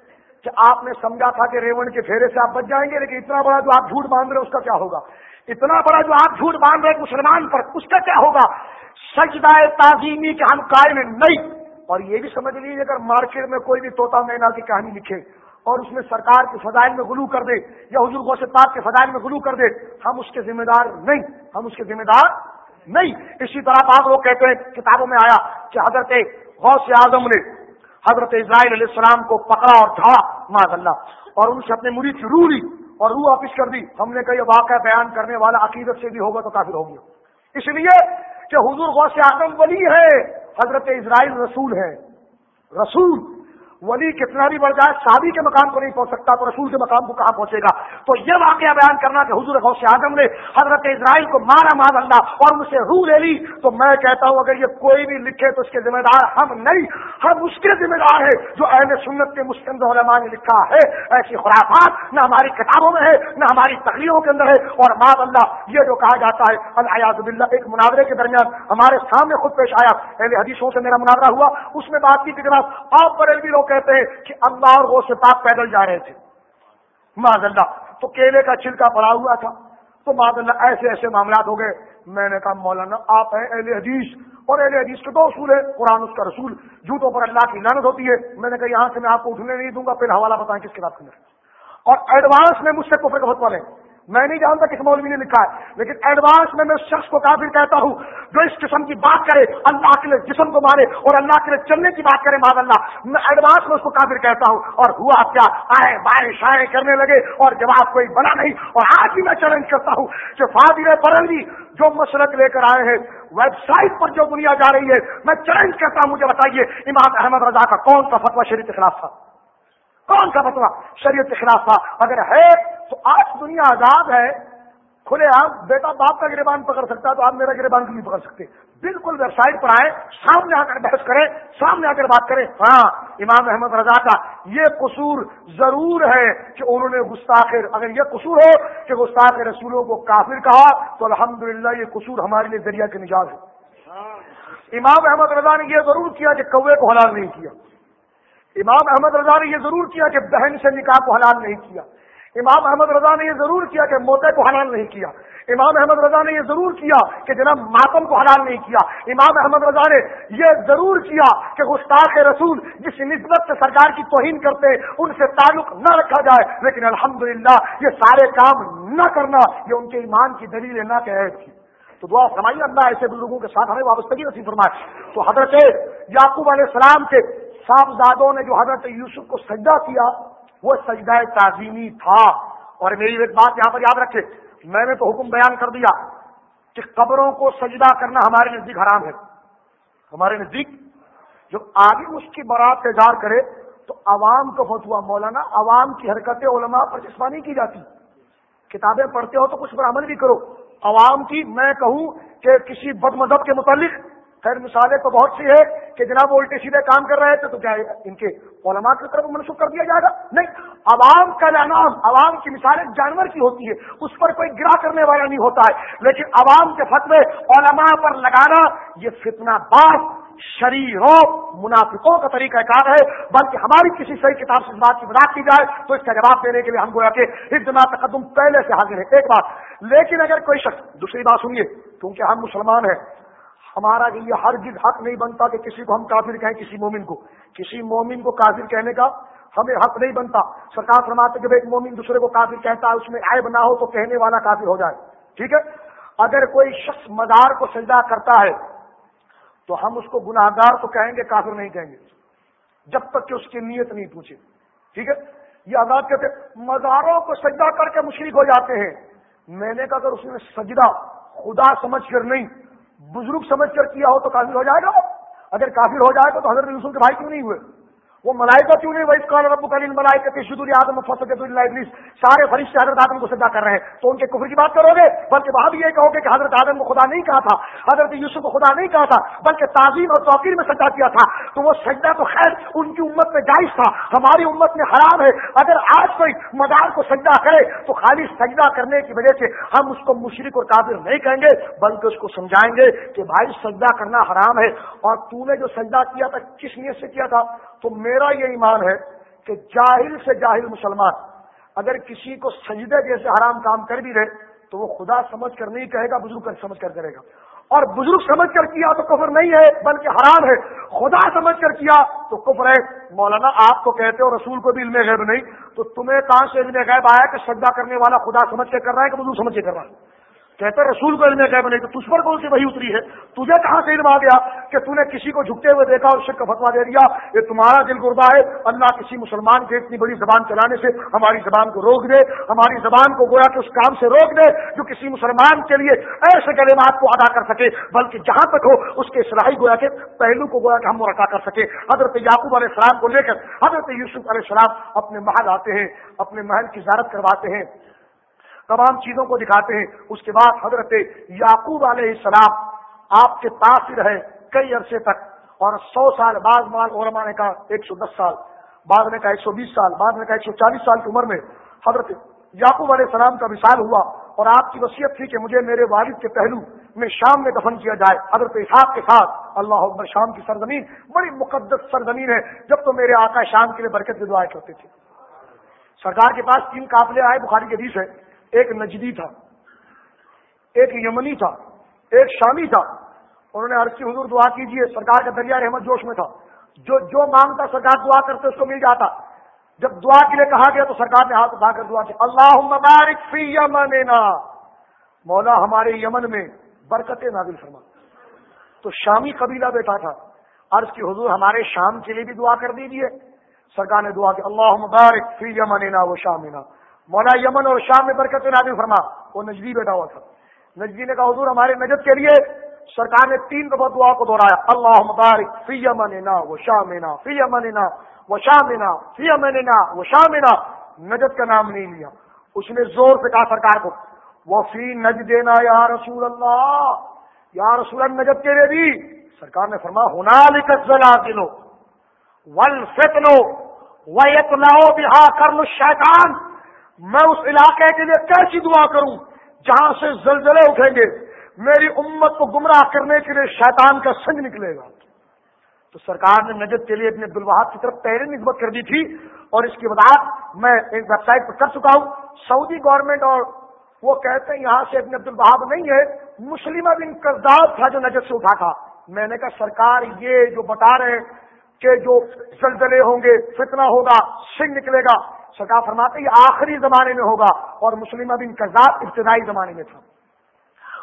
کہ آپ نے سمجھا تھا کہ ریون کے پھیرے سے آپ بچ جائیں گے، لیکن اتنا بڑا جو آپ جھوٹ باندھ رہے اس کا کیا ہوگا؟ اتنا بڑا جو آپ جھوٹ باندھ رہے مسلمان پر، اس کا کیا ہوگا؟ سجدہ تعظیمی کے ہم قائم نہیں۔ اور یہ بھی سمجھ لیجیے اگر مارکیٹ میں کوئی بھی توتا مینا کی کہانی لکھے اور اس میں سرکار کے فضائل میں غلو کر دے یا حضور غوث پاک کے فضائل میں غلو کر دے، ہم اس کے ذمہ دار نہیں، ہم اس کے ذمہ دار نہیں۔ اسی طرح بعض لوگ کہتے ہیں، کتابوں میں آیا کہ حضرت غوث اعظم نے حضرت اسرائیل علیہ السلام کو پکڑا اور جھاڑا ماض اللہ۔ اور ان سے اپنے مرید کی روح لی اور روح واپس کر دی۔ ہم نے کہا یہ واقعہ بیان کرنے والا عقیدت سے بھی ہوگا تو کافر ہوگی اس لیے کہ حضور غوث اعظم ولی ہے، حضرت اسرائیل رسول ہے۔ رسول ولی کتنا بھی بڑھ جائے، شادی کے مقام کو نہیں پہنچ سکتا، تو رسول کے مقام کو کہاں پہنچے گا؟ تو یہ واقعہ بیان کرنا کہ حضور غوث اعظم نے حضرت اسرائیل کو مارا مار اللہ اور ان سے روح لے لی۔ تو میں کہتا ہوں، اگر یہ کوئی بھی لکھے تو اس کے ذمہ دار ہم نہیں، ہم اس کے ذمہ دار ہیں جو اہل سنت کے مسلم علماء نے لکھا ہے۔ ایسی خرافات نہ ہماری کتابوں میں ہے، نہ ہماری تقریروں کے اندر ہے۔ اور ماں اللہ، یہ جو کہا جاتا ہے الحیاض اللہ ایک مناظرے کے درمیان ہمارے سامنے خود پیش آیا۔ اہل حدیثوں سے میرا مناظرہ ہوا۔ اس میں بات کی کہ جناب، آپ بڑے بھی لوگ کہتے ہیں کہ اللہ اور وہ سے پاک پیدل جا رہے تھے۔ معذ اللہ، تو کیلے کا چھلکا پڑا ہوا تھا۔ تو معذ اللہ، ایسے ایسے معاملات ہو گئے۔ میں نے کہا، مولانا، آپ ہیں اہل حدیث اور اہل حدیث کے دو اصول ہے قرآن، اس کا رسول۔ جوتوں پر اللہ کی لانت ہوتی ہے۔ میں نے کہا، یہاں سے میں آپ کو اٹھنے نہیں دوں گا، پھر حوالہ بتائیں کس کتاب کے اندر اور ایڈوانس میں مجھ سے کفر بہت والے میں نہیں جانتا کس مولوی نے لکھا ہے، لیکن ایڈوانس میں میں اس شخص کو کافر کہتا ہوں، جو اس قسم کی بات کرے، اللہ کے لیے جسم کو مارے اور اللہ کے لیے چلنے کی بات کرے، ماد اللہ، میں ایڈوانس میں اس کو کافر کہتا ہوں۔ اور ہوا کیا؟ آئے بائیں شائیں کرنے لگے اور جواب کوئی بنا نہیں۔ اور آج بھی میں چیلنج کرتا ہوں کہ فادر پرنگی جو مسلک لے کر آئے ہیں ویب سائٹ پر جو دنیا جا رہی ہے، میں چیلنج کرتا ہوں، مجھے بتائیے، امام احمد رضا کا کون سا فتوا شریف کے خلاف تھا؟ کون سا فتوا شریعت کے خلاف تھا۔ اگر ہے تو آج دنیا آزاد ہے۔ کھلے آپ بیٹا باپ کا گربان پکڑ سکتا ہے تو آپ میرا گربان کیوں نہیں پکڑ سکتے؟ بالکل ویب سائٹ پر آئے سامنے آ کر بحث کریں سامنے آ کر بات کریں ہاں امام احمد رضا کا یہ قصور ضرور ہے کہ انہوں نے گستاخر اگر یہ قصور ہو کہ گستاخ رسولوں کو کافر کہا تو الحمدللہ یہ قصور ہمارے لیے ذریعہ کے نجات ہے۔ امام احمد رضا نے یہ ضرور کیا کہ کوے کو حلال نہیں کیا۔ امام احمد رضا نے یہ ضرور کیا کہ بہن سے نکاح کو حلال نہیں کیا۔ امام احمد رضا نے یہ ضرور کیا کہ موتے کو حلال نہیں کیا۔ امام احمد رضا نے یہ ضرور کیا کہ جناب ماتم کو حلال نہیں کیا۔ امام احمد رضا نے یہ ضرور کیا کہ گستاخ رسول جس نسبت سے سرکار کی توہین کرتے ان سے تعلق نہ رکھا جائے، لیکن الحمدللہ یہ سارے کام نہ کرنا یہ ان کے ایمان کی دلیل نہ کہ تھی۔ تو دعا فرمائیے، اللہ ایسے بزرگوں کے ساتھ ہمیں وابستگی نصیب فرمائے۔ تو حضرت یعقوب علیہ السلام کے صاحبزادوں نے جو حضرت یوسف کو سجدہ کیا، وہ سجدہ تعظیمی تھا۔ اور میری ایک بات یہاں پر یاد رکھے، میں نے تو حکم بیان کر دیا کہ قبروں کو سجدہ کرنا ہمارے نزدیک حرام ہے۔ ہمارے نزدیک جو آگے اس کی برات اظہار کرے، تو عوام کو بہت ہوا مولانا، عوام کی حرکتیں علماء پر جسمانی کی جاتی۔ کتابیں پڑھتے ہو تو کچھ پر عمل بھی کرو۔ عوام کی میں کہوں کہ کسی بد مذہب کے متعلق خیر مثالیں تو بہت سی ہے کہ جناب وہ الٹے سیدھے کام کر رہے تھے تو کیا ان کے علماء کی طرف منسوخ کر دیا جائے گا؟ نہیں، عوام کا نام، عوام کی مثالیں جانور کی ہوتی ہے اس پر کوئی گرا کرنے والا نہیں ہوتا ہے۔ لیکن عوام کے فتوے، علماء پر لگانا، یہ فتنہ باز، شریروں، منافقوں کا طریقہ کار ہے۔ بلکہ ہماری کسی صحیح کتاب سے اس بات کی مداخ کی جائے تو اس کا جواب دینے کے لیے ہم گویا کہ اتنا تقدم پہلے سے حاضر ہے، ایک بات۔ لیکن اگر کوئی شخص، دوسری بات سنیے، کیونکہ ہم مسلمان ہیں ہمارا یہ ہر گز حق نہیں بنتا کہ کسی کو ہم کافر کہیں کسی مومن کو۔ کسی مومن کو کافر کہنے کا ہمیں حق نہیں بنتا۔ سرکار فرماتے جب ایک مومن دوسرے کو کافر کہتا ہے، اس میں عیب نہ ہو تو کہنے والا کافر ہو جائے۔ ٹھیک ہے؟ اگر کوئی شخص مزار کو سجدہ کرتا ہے تو ہم اس کو گناہ گار تو کہیں گے، کافر نہیں کہیں گے۔ جب تک کہ اس کی نیت نہیں پوچھے۔ ٹھیک ہے؟ یہ آزاد کہتے مزاروں کو سجدہ کر کے مشرق ہو جاتے ہیں۔ میں نے کہا، اگر اس نے سجدہ خدا سمجھ کر نہیں بزرگ سمجھ کر کیا ہو تو کافر ہو جائے گا اگر کافر ہو جائے گا تو حضرت یوسف کے بھائی کیوں نہیں ہوئے؟ وہ ملائکہ کیوں نہیں؟ وہی کال رب کالین ملائکہ کے آدم فصل ابلیس سارے فرشتے حضرت آدم کو سجا کر رہے ہیں۔ تو ان کے کفر کی بات کرو گے؟ بلکہ وہاں بھی یہ کہو گے کہ حضرت آدم کو خدا نہیں کہا تھا، حضرت یوسف کو خدا نہیں کہا تھا، بلکہ تعظیم اور توقیر میں سجا کیا تھا۔ تو وہ سجدہ تو خیر ان کی امت میں جائز تھا، ہماری امت میں حرام ہے۔ اگر آج کوئی مدار کو سجدہ کرے، تو خالی سجدہ کرنے کی وجہ سے ہم اس کو مشرق اور کافر نہیں کہیں گے، بلکہ اس کو سمجھائیں گے کہ بھائی سجدہ کرنا حرام ہے۔ اور تو نے جو سجدہ کیا تھا، کس نیت سے کیا تھا؟ تو میں میرا یہ ایمان ہے کہ جاہل سے جاہل مسلمان اگر کسی کو سجدے جیسے حرام کام کر بھی رہے تو وہ خدا سمجھ کر نہیں کہے گا، بزرگ سمجھ کر کرے گا۔ اور بزرگ سمجھ کر کیا تو کفر نہیں ہے، بلکہ حرام ہے۔ خدا سمجھ کر کیا تو کفر ہے۔ مولانا، آپ کو کہتے ہو رسول کو بھی علم غیب نہیں، تو تمہیں کہاں سے علم غیب آیا کہ سجدہ کرنے والا خدا سمجھ کے کر رہا ہے کہ بزرگ سمجھ کے کر رہا ہے؟ کہتے رسول کو علم غیب نہیں تو تجھ پر کون سی وہی اتری ہے؟ تجھے کہاں سے علم آ گیا کہ تو نے کسی کو جھکتے ہوئے دیکھا اور شک کا فتوا دے دیا؟ یہ تمہارا دل گربا ہے۔ اللہ کسی مسلمان کے اتنی بڑی زبان چلانے سے ہماری زبان کو روک دے، ہماری زبان کو گویا کہ اس کام سے روک دے جو کسی مسلمان کے لیے ایسے کلمات کو ادا کر سکے، بلکہ جہاں تک ہو اس کے صلاحی گویا کے پہلو کو گویا کہ ہم رکھا کر سکے۔ حضرت یعقوب علیہ السلام کو لے کر حضرت یوسف علیہ السلام اپنے محل آتے ہیں، اپنے محل کی زیارت کرواتے ہیں۔ تمام چیزوں کو دکھاتے ہیں۔ اس کے بعد حضرت یعقوب علیہ السلام آپ کے پاس ہی رہے کئی عرصے تک۔ اور سو سال بعد مال علماء نے کہا، ایک سو دس سال۔ بعد نے کہا، ایک سو بیس سال۔ بعد نے کہا، ایک سو چالیس سال کی عمر میں حضرت یعقوب علیہ السلام کا مثال ہوا۔ اور آپ کی وصیت تھی کہ مجھے میرے والد کے پہلو میں شام میں دفن کیا جائے۔ حضرت اسحاق کے ساتھ۔ اللہ اکبر، شام کی سرزمین۔ بڑی مقدس سرزمین ہے، جب تو میرے آقا شام کے لیے برکت کی دعائیں کرتے تھے۔ سرکار کے پاس تین قافلے آئے، بخاری کے دیش ہے۔ ایک نجدی تھا، ایک یمنی تھا، ایک شامی تھا۔ انہوں نے عرض کی، حضور دعا کیجیے سرکار کا دریا رحمت جوش میں تھا۔ جو جو مانگتا سرکار دعا کرتے، اس کو مل جاتا۔ جب دعا کے لیے کہا گیا تو سرکار نے ہاتھ اٹھا کر دعا کی اللہ مبارک فی یمننا مولا ہمارے یمن میں برکت نازل فرما۔ تو شامی قبیلہ بیٹھا تھا۔ عرض کی، حضور ہمارے شام کے لیے بھی دعا کر دیجیے سرکار نے دعا کی اللہ مبارک فی یمننا وہ شامنا مولا یمن اور شام میں برکت نادی فرما۔ وہ نجدی بیٹھا ہوا تھا۔ نجدی نے کہا، حضور ہمارے نجد کے لیے سرکار نے تین دفعہ دعا کو دوہرایا اللہ مبارک فی یمن نا وہ شام نا فی یمن نا وہ شام نا فی یمن نا وہ شام نا نجد کا نام نہیں لیا۔ اس نے زور سے کہا سرکار کو، وہ فی نج دینا یا رسول اللہ، یا رسول اللہ نجد کے لیے بھی۔ سرکار نے فرما ہونا لکھ زلا دلو ول فتنو وہ بہا کرم شیطان میں اس علاقے کے لیے کیسی دعا کروں جہاں سے زلزلے اٹھیں گے؟ میری امت کو گمراہ کرنے کے لیے شیطان کا سنگ نکلے گا۔ تو سرکار نے نجد کے لیے اپنے عبدالوہاب کی طرف پہلے نسبت کر دی تھی اور اس کی وضاحت میں ایک ویب سائٹ پر کر چکا ہوں۔ سعودی گورنمنٹ اور وہ کہتے ہیں یہاں سے ابن عبد البہاب نہیں ہے مسلم بن کرزاد تھا جو نجد سے اٹھا تھا۔ میں نے کہا، سرکار یہ جو بتا رہے ہیں کہ جو زلزلے ہوں گے، فتنہ ہوگا، سنگ نکلے گا۔ سرکار فرماتے یہ آخری زمانے میں ہوگا اور مسلمہ بن کزاد ابتدائی زمانے میں تھا۔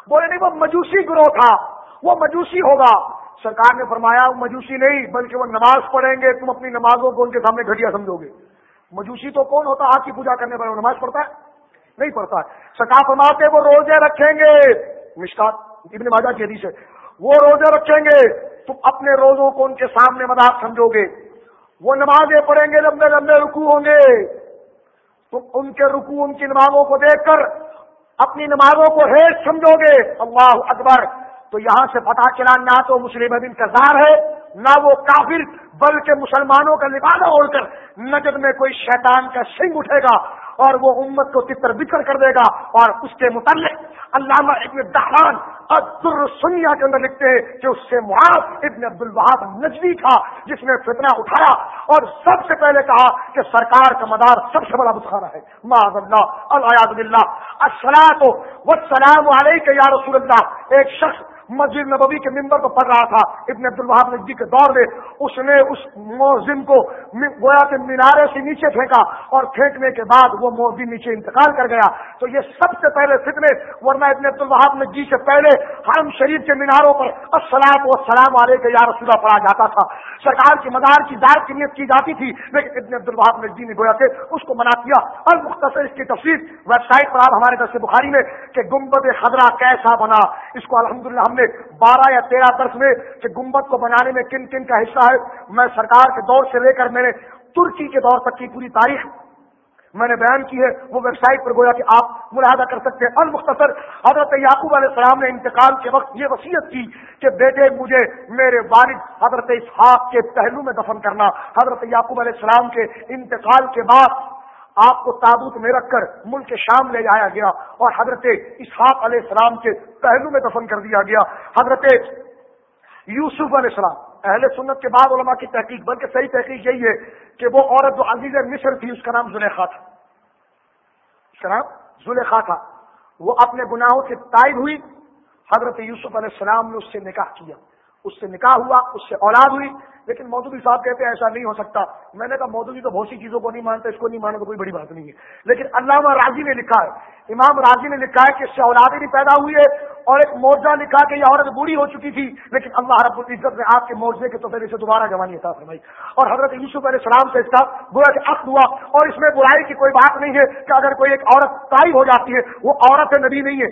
بولے نہیں، وہ مجوسی گروہ تھا، وہ مجوسی ہوگا۔ سرکار نے فرمایا، وہ مجوسی نہیں، بلکہ وہ نماز پڑھیں گے، تم اپنی نمازوں کو ان کے سامنے گھٹیا سمجھو گے۔ مجوسی تو کون ہوتا آپ کی پوجا کرنے پر نماز پڑھتا ہے؟ نہیں پڑھتا ہے۔ سرکار فرماتے وہ روزے رکھیں گے۔ مشکات، ابن ماجہ کی حدیث ہے۔ وہ روزے رکھیں گے۔ تم اپنے روزوں کو ان کے سامنے مذاق سمجھو گے۔ وہ نمازیں پڑھیں گے، لمبے لمبے رکو ہوں گے۔ تم ان کے رکو ان کی نمازوں کو دیکھ کر اپنی نمازوں کو ہیٹ سمجھو گے۔ اللہ اکبر۔ تو یہاں سے پتا چلا، نہ تو مسلم بن کردار ہے، نہ وہ کافر، بلکہ مسلمانوں کا لبادہ اوڑھ کر نجد میں کوئی شیطان کا سنگ اٹھے گا اور وہ امت کو تتر بکر کر دے گا اور اس کے متعلق علامہ ابن دہران عبد سنیا کے اندر لکھتے ہیں کہ اس سے معاذ ابن عبد الوہاب نجوی تھا، جس نے فتنہ اٹھایا اور سب سے پہلے کہا کہ سرکار کا مدار سب سے بڑا بخارا ہے۔ معاذ اللہ الیاز اللہ السلام و سلام علیہ یا رسول اللہ۔ ایک شخص مسجد نبوی کے ممبر کو پڑھ رہا تھا۔ ابن عبد الوہاب نجدی کے دور میں اس نے اس موزم کو گویا کے مینارے سے نیچے پھینکا اور پھینکنے کے بعد وہ موزم نیچے انتقال کر گیا۔ تو یہ سب سے پہلے فتنے، ورنہ ابن عبد الوہاب نجدی سے پہلے حرم شریف کے میناروں پر السلام و سلام والے کے یا رسولہ پڑھا جاتا تھا۔ سرکار کی مزار کی دار کی نیت کی جاتی تھی، لیکن ابن عبد الوہاب نجدی نے گویا کے اس کو منع کیا۔ اور مختصر اس کی تفصیل ویب سائٹ پر آپ ہمارے دس بخاری میں کہ گمبد خدرہ کیسا بنا۔ اس کو الحمدللہ ہم نے بارہ یا تیرہ درس میں کہ گمبت کو بنانے میں کن کن کا حصہ ہے، میں سرکار کے دور سے لے کر میں نے ترکی کے دور تک کی پوری تاریخ میں نے بیان کی ہے۔ وہ ویب سائٹ پر گویا کہ آپ ملاحدہ کر سکتے ہیں۔ المختصر، حضرت یعقوب علیہ السلام نے انتقال کے وقت یہ وصیت کی کہ بیٹے، مجھے میرے والد حضرت اسحاق کے پہلو میں دفن کرنا۔ حضرت یعقوب علیہ السلام کے انتقال کے بعد آپ کو تابوت میں رکھ کر ملک شام لے جایا گیا اور حضرت اسحاق علیہ السلام کے پہلو میں دفن کر دیا گیا۔ حضرت یوسف علیہ السلام، اہل سنت کے بعد علماء کی تحقیق، بلکہ صحیح تحقیق یہی ہے کہ وہ عورت جو عزیز مصر تھی، اس کا نام زلیخا تھا۔ اس کا نام زلیخا تھا۔ وہ اپنے گناہوں سے تائب ہوئی۔ حضرت یوسف علیہ السلام نے اس سے نکاح کیا۔ اس سے نکاح ہوا، اس سے اولاد ہوئی، لیکن مودودی صاحب کہتے ہیں ایسا نہیں ہو سکتا۔ میں نے کہا، مودودی تو بہت سی چیزوں کو نہیں مانتا، اس کو نہیں مانتا تو کوئی بڑی بات نہیں ہے۔ لیکن علامہ راضی نے لکھا ہے، امام راضی نے لکھا ہے کہ اس سے اولادیں بھی پیدا ہوئی ہے اور ایک موجہ لکھا کہ یہ عورت بوڑھی ہو چکی تھی، لیکن اللہ رب العزت نے آپ کے موجے کے تو پھر اسے دوبارہ جوانی عطا فرمائی۔ اور حضرت یوسف علیہ السلام سے اس کا گویا کہ عقد ہوا، اور اس میں برائی کی کوئی بات نہیں ہے کہ اگر کوئی ایک عورت تائی ہو جاتی ہے، وہ عورت نبی نہیں ہے،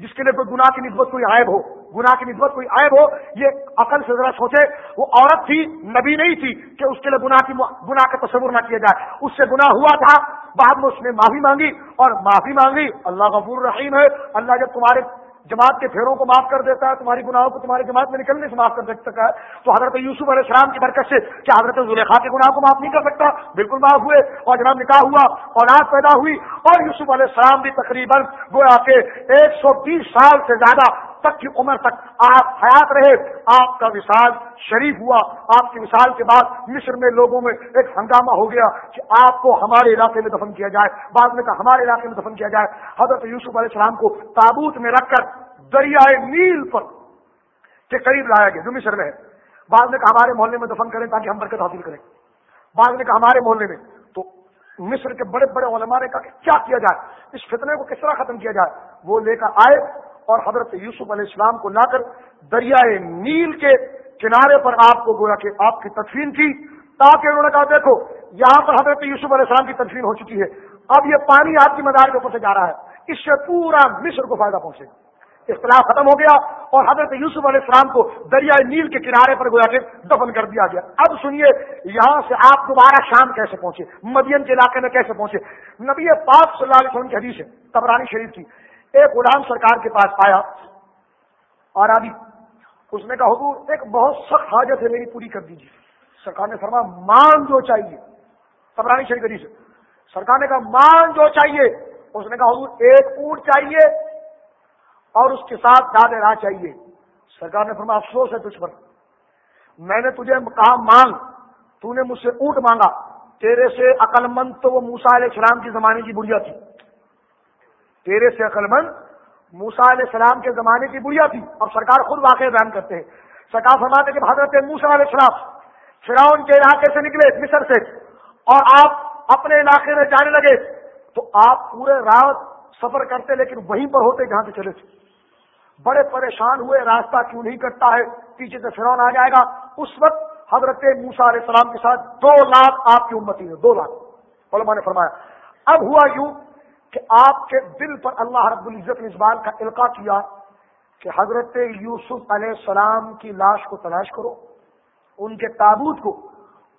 جس کے لیے کوئی گناہ کی نسبت کوئی عائب ہو۔ گناہ کی نسبت کوئی عائب ہو، یہ عقل سے ذرا سوچے، وہ عورت تھی، نبی نہیں تھی کہ اس کے لیے گناہ کی گناہ کا تصور نہ کیا جائے۔ اس سے گناہ ہوا تھا، بعد میں اس نے معافی مانگی اور معافی مانگی۔ اللہ غفور رحیم ہے۔ اللہ جب تمہارے جماعت کے پھیروں کو معاف کر دیتا ہے، تمہاری گناہوں کو تمہاری جماعت میں نکلنے سے معاف کر سکتا ہے، تو حضرت یوسف علیہ السلام کی برکت سے کیا حضرت زلیخا کے گناہ کو معاف نہیں کر سکتا؟ بالکل معاف ہوئے اور جناب نکاح ہوا، اولاد پیدا ہوئی اور یوسف علیہ السلام بھی تقریباً گویا کے ایک سو بیس سال سے زیادہ تک کی عمر تک آپ حیات رہے، آپ کا وصال شریف ہوا۔ آپ کی مثال کے بعد مصر میں لوگوں میں ایک ہنگامہ ہو گیا کہ آپ کو ہمارے علاقے میں دفن کیا جائے۔ بعد میں کہا، ہمارے علاقے میں دفن کیا جائے۔ حضرت یوسف علیہ السلام کو تابوت میں رکھ کر دریائے نیل پر کے قریب لایا گیا، جو مصر میں ہے۔ بعد میں کہا، ہمارے محلے میں دفن کریں تاکہ ہم برکت حاصل کریں۔ بعد میں کہا، ہمارے محلے میں۔ تو مصر کے بڑے بڑے علماء نے کہا کہ کیا کیا جائے؟ اس فتنے کو کس طرح ختم کیا جائے؟ وہ لے کر آئے۔ اور حضرت یوسف علیہ السلام کو لا کر دریائے نیل کے کنارے پر آپ کو گویا کہ آپ کی تدفین کی، تاکہ انہوں نے کہا دیکھو، یہاں پر حضرت یوسف علیہ السلام کی تدفین ہو چکی ہے۔ اب یہ پانی آپ کی مدار کے اوپر سے جا رہا ہے۔ اس سے پورا مصر کو فائدہ پہنچے۔ گا اختلاف ختم ہو گیا اور حضرت یوسف علیہ السلام کو دریائے نیل کے کنارے پر گویا کے دفن کر دیا گیا۔ اب سنیے، یہاں سے آپ دوبارہ شام کیسے پہنچے؟ مدین کے علاقے میں کیسے پہنچے؟ نبی پاک صلی اللہ علیہ وسلم کی حدیث ہے، تبرانی شریف کی۔ ایک غلام سرکار کے پاس آیا اور ابھی اس نے کہا، حضور، ایک بہت سخت حاجت ہے میری، پوری کر دیجیے۔ سرکار نے فرما مان جو چاہیے۔ تبرانی شریف حدیث سرکار نے کہا، مان جو چاہیے۔ اس نے کہا، حضور، ایک اونٹ چاہیے اور اس کے ساتھ دادے راہ چاہیے۔ سرکار نے فرما افسوس ہے تجھ پر۔ میں نے تجھے کہا مانگ تو نے مجھ سے اونٹ مانگا۔ تیرے سے عقل مند تو وہ موسا علیہ السلام کے زمانے کی بڑھیا تھی۔ تیرے سے عقل مند موسا علیہ السلام کے زمانے کی بڑھیا تھی۔ اب سرکار خود واقع بیان کرتے ہیں۔ سرکار فرماتے کہ حضرت موسا علیہ السلام فراؤن کے علاقے سے نکلے، مصر سے، اور آپ اپنے علاقے میں جانے لگے۔ تو آپ پورے رات سفر کرتے، لیکن وہیں پر ہوتے جہاں سے چلے۔ تھے بڑے پریشان ہوئے، راستہ کیوں نہیں کٹتا ہے؟ پیچھے سے فرون آ جائے گا۔ اس وقت حضرت موسا علیہ السلام کے ساتھ دو لاکھ آپ کی امتی ہے دو لاکھ۔ علماء نے فرمایا، اب ہوا یوں کہ آپ کے دل پر اللہ رب العزت نے اس بات کا القاع کیا کہ حضرت یوسف علیہ السلام کی لاش کو تلاش کرو، ان کے تابوت کو،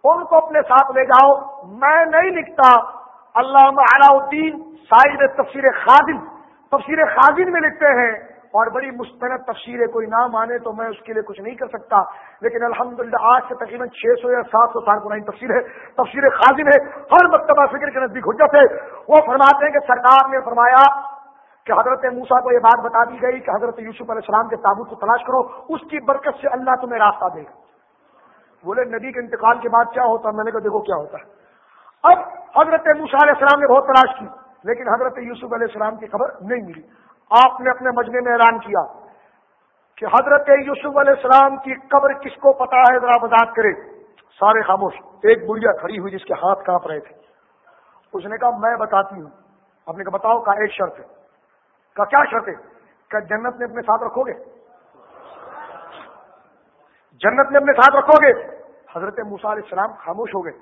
ان کو اپنے ساتھ لے جاؤ۔ میں نہیں لکھتا اللہ علاء الدین سائد تفسیر خادم تفسیر خادم میں لکھتے ہیں۔ اور بڑی مستند تفسیر ہے، کوئی نہ مانے تو میں اس کے لیے کچھ نہیں کر سکتا۔ لیکن الحمدللہ، آج سے تقریباً چھ سو یا سات سو سال پرانی تفسیر ہے۔ تفسیر خاصم ہے۔ ہر مکتبہ فکر کے نزدیک حجت ہے۔ وہ فرماتے ہیں کہ سرکار نے فرمایا کہ حضرت موسا کو یہ بات بتا دی گئی کہ حضرت یوسف علیہ السلام کے تابوت کو تلاش کرو، اس کی برکت سے اللہ تمہیں راستہ دے گا۔ بولے، نبی کے انتقال کے بعد کیا ہوتا؟ میں نے کہا، دیکھو کیا ہوتا ہے۔ اب حضرت موسا علیہ السلام نے بہت تلاش کی، لیکن حضرت یوسف علیہ السلام کی خبر نہیں ملی۔ آپ نے اپنے مجمے میں اعلان کیا کہ حضرت یوسف علیہ السلام کی قبر کس کو پتا ہے؟ ذرا وضاحت کرے سارے خاموش۔ ایک بڑھیا کھڑی ہوئی جس کے ہاتھ کانپ رہے تھے۔ اس نے کہا، میں بتاتی ہوں۔ آپ نے کہا، بتاؤ کا ایک شرط ہے؟ کا کیا شرط ہے؟ کیا جنت میں اپنے ساتھ رکھو گے؟ جنت میں اپنے ساتھ رکھو گے؟ حضرت موسا علیہ السلام خاموش ہو گئے۔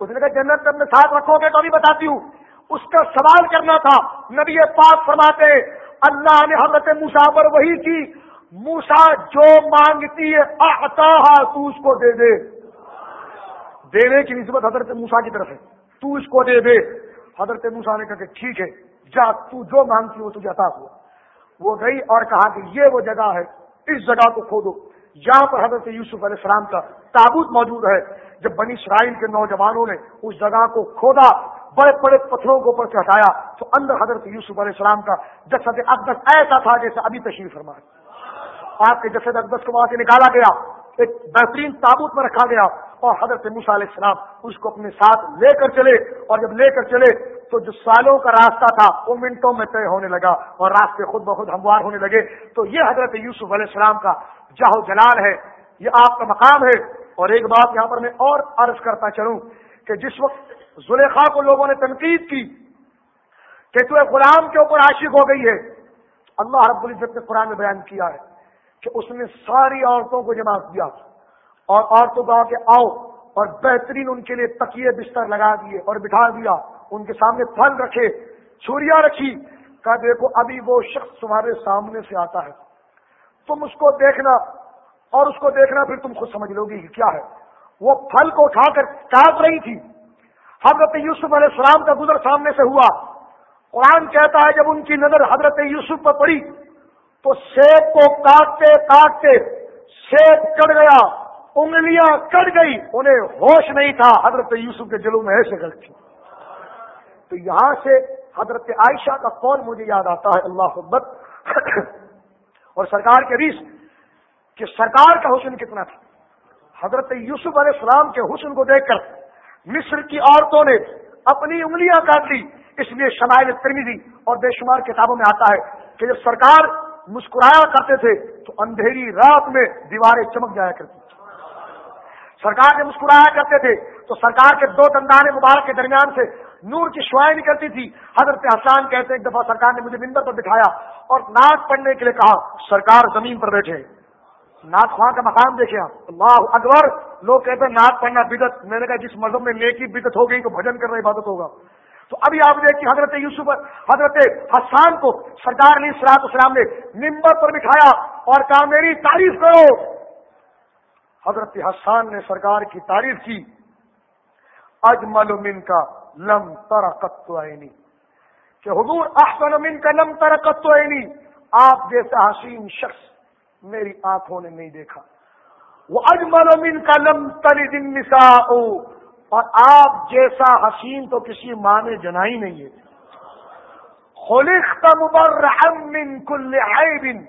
اس نے کہا، جنت میں اپنے ساتھ رکھو گے تو ابھی بتاتی ہوں۔ اس کا سوال کرنا تھا۔ نبی پاک فرماتے اللہ نے حضرت موسا پر وہی کی۔ موسا جو مانگتی ہے تو اس کو دے دے۔ دینے کی نسبت حضرت موسا کی طرف ہے۔ تو اس کو دے دے۔ حضرت موسا نے کہا کہ ٹھیک ہے، جا، تو جو مانگتی وہ تجھے عطا ہوا۔ وہ گئی اور کہا کہ یہ وہ جگہ ہے، اس جگہ کو کھودو۔ یہاں پر حضرت یوسف علیہ السلام کا تابوت موجود ہے۔ جب بنی اسرائیل کے نوجوانوں نے اس جگہ کو کھودا بڑے بڑے پتھروں کو اوپر چڑھایا تو اندر حضرت یوسف علیہ السلام کا جسد اقدس ایسا تھا جیسے ابھی تشریف فرما آپ کے جسد اقدس کو وہاں سے نکالا گیا، ایک بہترین تابوت میں رکھا گیا اور حضرت موسا علیہ السلام اس کو اپنے ساتھ لے کر چلے اور جب لے کر چلے تو جو سالوں کا راستہ تھا وہ منٹوں میں طے ہونے لگا اور راستے خود بخود ہموار ہونے لگے۔ تو یہ حضرت یوسف علیہ السلام کا جاہو جلال ہے، یہ آپ کا مقام ہے۔ اور ایک بات یہاں پر میں اور عرض کرتا چلوں کہ جس وقت زلیخا کو لوگوں نے تنقید کی کہ تو غلام کے اوپر عاشق ہو گئی ہے۔ اللہ رب العزت نے قرآن میں بیان کیا ہے کہ اس نے ساری عورتوں کو جمع کیا اور عورتوں کو کہ آؤ اور بہترین ان کے لیے تکیے بستر لگا دیے اور بٹھا دیا، ان کے سامنے پھل رکھے، چھریاں رکھی۔ کہا دیکھو، ابھی وہ شخص تمہارے سامنے سے آتا ہے۔ تم اس کو دیکھنا اور اس کو دیکھنا پھر تم خود سمجھ لو گی کہ کیا ہے۔ وہ پھل کو اٹھا کر کاٹ رہی تھی۔ حضرت یوسف علیہ السلام کا گزر سامنے سے ہوا۔ قرآن کہتا ہے جب ان کی نظر حضرت یوسف پر پڑی تو سیب کو کاٹتے کاٹتے سیب کٹ گیا، انگلیاں کٹ گئی، انہیں ہوش نہیں تھا۔ حضرت یوسف کے جلو میں ایسے غلطی تو یہاں سے حضرت عائشہ کا کون مجھے یاد آتا ہے، اللہ حبت اور سرکار کے ریس کہ سرکار کا حسن کتنا تھا۔ حضرت یوسف علیہ السلام کے حسن کو دیکھ کر مصر کی عورتوں نے اپنی انگلیاں کاٹ لی۔ اس لیے شمائل ترمیزی اور بے شمار کتابوں میں آتا ہے کہ جب سرکار مسکرایا کرتے تھے تو اندھیری رات میں دیواریں چمک جایا کرتی سرکار جب مسکرایا کرتے تھے تو سرکار کے دو دندان مبارک کے درمیان سے نور کی شوائیں نکلتی تھی حضرت حسان کہتے ایک دفعہ سرکار نے مجھے مندر پر بٹھایا اور ناک پڑھنے کے لیے کہا، سرکار زمین پر بیٹھے۔ ناک خواہ کا مقام دیکھے آپ۔ اللہ اکبر۔ لوگ کہتے ہیں ناک پڑھنا بدت میں نے کہا جس مذہب میں نیکی بدت ہو گئی تو بھجن کرنا عبادت ہوگا۔ تو ابھی آپ دیکھیے حضرت یوسف، حضرت حسان کو سرکار علی سلاط اسلام نے نمبر پر بٹھایا اور کہا، میری تعریف کرو۔ حضرت حسان نے سرکار کی تعریف کی۔ اجمل من کا لم ترقت کہ حضور احسن من کا لم ترقت آپ جیسا حسین شخص میری آنکھوں نے نہیں دیکھا۔ وہ اجمل من کا لم تری دن اور آپ جیسا حسین تو کسی ماں نے جنا ہی نہیں ہے۔ من کل عیب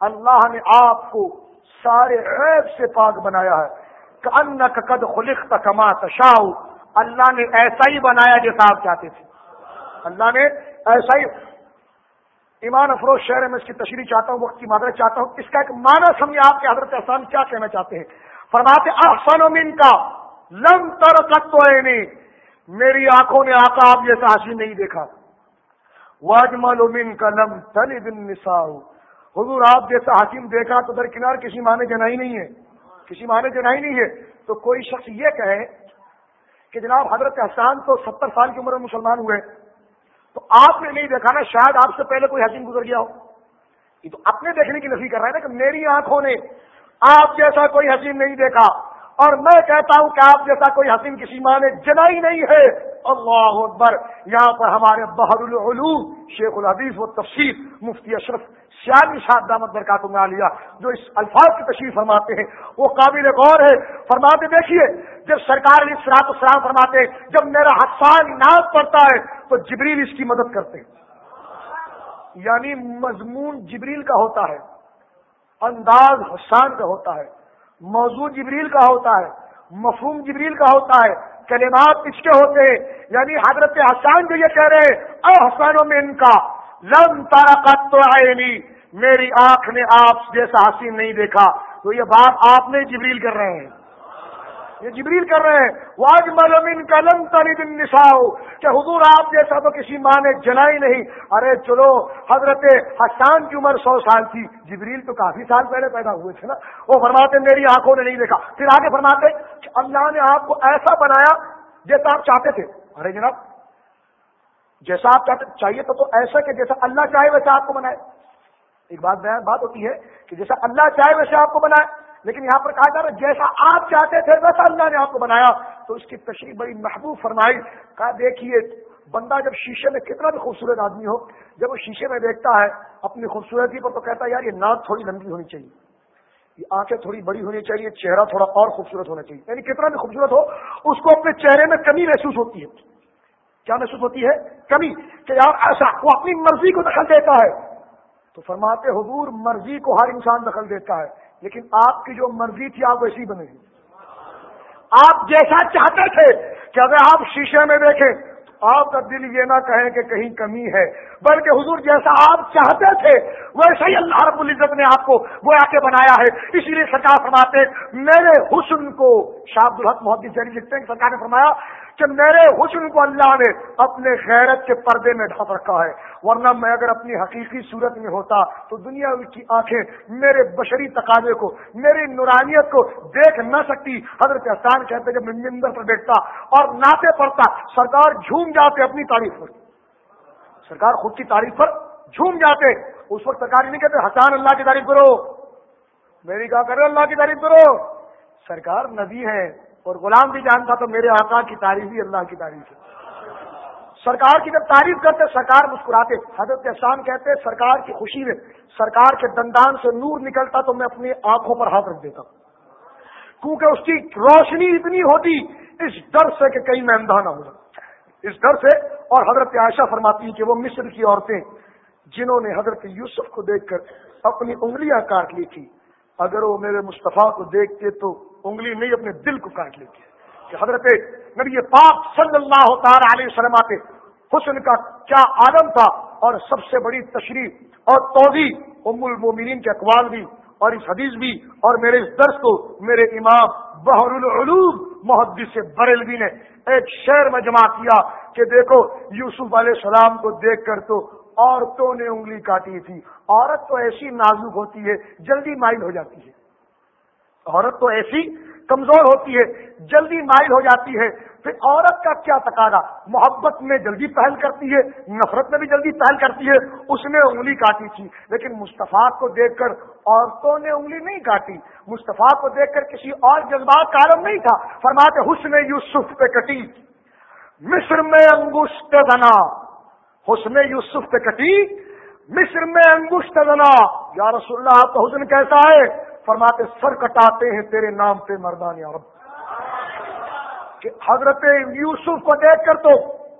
اللہ نے آپ کو سارے عیب سے پاک بنایا ہے۔ کہ قد خلقت کما تشاؤ اللہ نے ایسا ہی بنایا جیسا آپ چاہتے تھے۔ اللہ نے ایسا ہی ایمان افروز شہر میں اس کی تشریح چاہتا ہوں، وقت کی مادرت چاہتا ہوں۔ اس کا ایک معنی سمجھے آپ کے حضرت احسان کیا کہنا چاہتے ہیں؟ فرماتے احسن من کا، لم تر تو میری آنکھوں نے آقا آپ جیسا حسین نہیں دیکھا۔ واجمل من کا، لم تل دن نسا حضور آپ جیسا حسین دیکھا تو درکنار کسی معنی جنائی نہیں ہے۔ کسی معنی جنائی نہیں ہے۔ تو کوئی شخص یہ کہے کہ جناب حضرت احسان تو ستر سال کی عمر میں مسلمان ہوئے۔ تو آپ نے نہیں دیکھا نا، شاید آپ سے پہلے کوئی حسین گزر گیا ہو۔ یہ تو اپنے دیکھنے کی نفی کر رہا ہے نا کہ میری آنکھوں نے آپ جیسا کوئی حسین نہیں دیکھا۔ اور میں کہتا ہوں کہ آپ جیسا کوئی حسین کسی ماں نے جنا ہی نہیں ہے، اللہ اکبر۔ یہاں پر ہمارے بحر العلوم، شیخ الحدیث و تفسیر مفتی اشرف سیالی شاد دامت برکات میں لیا، جو اس الفاظ کی تشریف فرماتے ہیں، وہ قابل غور ہے۔ فرماتے دیکھیے، جب سرکار سرات السلام فرماتے ہیں، جب میرا حسان ناز پڑتا ہے، تو جبریل اس کی مدد کرتے ہیں۔ یعنی مضمون جبریل کا ہوتا ہے، انداز حسان کا ہوتا ہے۔ موضوع جبریل کا ہوتا ہے، مفہوم جبریل کا ہوتا ہے، کلمات اس کے ہوتے ہیں۔ یعنی حضرت حسان جو یہ کہہ رہے ہیں حسانوں میں ان کا لم تارا تو آئے میری آنکھ نے آپ جیسا حسین نہیں دیکھا۔ تو یہ بات آپ نے جبریل کر رہے ہیں۔ یہ جبریل کر رہے ہیں۔ واج ملومن کلم تری دن کہ حضور آپ جیسا تو کسی ماں نے جنا ہی نہیں۔ ارے چلو حضرت حسان کی عمر سو سال تھی۔ جبریل تو کافی سال پہلے پیدا ہوئے تھے نا۔ وہ فرماتے میری آنکھوں نے نہیں دیکھا۔ پھر آگے فرماتے اللہ نے آپ کو ایسا بنایا جیسا آپ چاہتے تھے۔ ارے جناب جیسا آپ چاہتے چاہیے تو, تو ایسا کہ جیسا اللہ چاہے ویسا آپ کو بنائے۔ ایک بات بیان بات ہوتی ہے کہ جیسا اللہ چاہے ویسے آپ کو بنائے۔ لیکن یہاں پر کہا جا رہا ہے، جیسا آپ چاہتے تھے، ویسا اللہ نے آپ کو بنایا۔ تو اس کی تشریح بڑی محبوب فرمائی۔ کہا، دیکھیے، بندہ جب شیشے میں کتنا بھی خوبصورت آدمی ہو، جب وہ شیشے میں دیکھتا ہے، اپنی خوبصورتی پر تو کہتا ہے، یار، یہ ناک تھوڑی لمبی ہونی چاہیے۔ یہ آنکھیں تھوڑی بڑی ہونی چاہیے، چہرہ تھوڑا اور خوبصورت ہونا چاہیے۔ یعنی کتنا بھی خوبصورت ہو، اس کو اپنے چہرے میں کمی محسوس ہوتی ہے۔ کیا محسوس ہوتی ہے؟ کمی کہ یار، ایسا وہ اپنی مرضی کو دخل دیتا ہے۔ تو فرماتے، حضور مرضی کو ہر انسان دخل دیتا ہے۔ لیکن آپ کی جو مرضی تھی، آپ ویسی بنے گی۔ آپ جیسا چاہتے تھے کہ اگر آپ شیشے میں دیکھیں آپ کا دل یہ نہ کہیں کہ کہیں کمی ہے۔ بلکہ حضور جیسا آپ چاہتے تھے، ویسا ہی اللہ رب العزت نے آپ کو وہ آ کے بنایا ہے۔ اسی لیے سرکار فرماتے میرے حسن کو شاہ الحق محدود جری لکھتے ہیں۔ سرکار نے فرمایا کہ میرے حسن کو اللہ نے اپنے غیرت کے پردے میں ڈھک رکھا ہے۔ ورنہ میں اگر اپنی حقیقی صورت میں ہوتا تو دنیا کی آنکھیں میرے بشری تقاضے کو، میری نورانیت کو دیکھ نہ سکتی۔ حضرت احسان کہتے کہ میں ممبر پر بیٹھتا اور ناطے پڑتا سرکار جھوم جاتے اپنی تعریف پر۔ سرکار خود کی تعریف پر جھوم جاتے۔ اس وقت سرکار نہیں کہتے، حسان اللہ کی تعریف کرو۔ میری کہا کرو اللہ کی تعریف کرو۔ سرکار نبی ہے۔ اور غلام بھی جانتا تو میرے آقا کی تعریف ہی اللہ کی تعریف ہے۔ سرکار کی جب تعریف کرتے، سرکار مسکراتے۔ حضرت احسان کہتے، سرکار کی خوشی میں، سرکار کے دندان سے نور نکلتا تو میں اپنی آنکھوں پر ہاتھ رکھ دیتا۔ کیونکہ اس کی روشنی اتنی ہوتی، اس ڈر سے کہ کہیں میں اندھا نہ ہو اس ڈر سے، اور حضرت عائشہ فرماتی کہ وہ مصر کی عورتیں، جنہوں نے حضرت یوسف کو دیکھ کر اپنی انگلیاں کاٹ لی تھی اگر وہ میرے مصطفیٰ کو دیکھتے تو انگلی نہیں اپنے دل کو کاٹ لیتے کہ حضرت نبی پاک صلی اللہ تعالی علیہ وسلم آتے، حسن کا کیا عالم تھا اور سب سے بڑی تشریح اور توضیع ام المومنین کے اقوال بھی اور اس حدیث بھی اور میرے اس درس کو میرے امام بحر العلوم محدث بریلوی نے ایک شہر میں جمع کیا کہ دیکھو، یوسف علیہ السلام کو دیکھ کر تو عورتوں نے انگلی کاٹی تھی، عورت تو ایسی نازک ہوتی ہے، جلدی مائل ہو جاتی ہے۔ عورت تو ایسی کمزور ہوتی ہے، جلدی مائل ہو جاتی ہے، پھر عورت کا کیا تقاضا؟ محبت میں جلدی پہل کرتی ہے، نفرت میں بھی جلدی پہل کرتی ہے، اس نے انگلی کاٹی تھی۔ لیکن مصطفیٰ کو دیکھ کر عورتوں نے انگلی نہیں کاٹی۔ مصطفیٰ کو دیکھ کر کسی اور جذبات کا عالم نہیں تھا۔ فرماتے، حسن یوسف پہ کٹی مصر میں انگوشت دنا۔ حسن یوسف پہ کٹی مصر میں انگوشت دنا۔ یا رسول اللہ، آپ کا حسن کیسا ہے؟ فرماتے سر کٹاتے ہیں تیرے نام پہ مردان یا رب۔ کہ حضرت یوسف کو دیکھ کر تو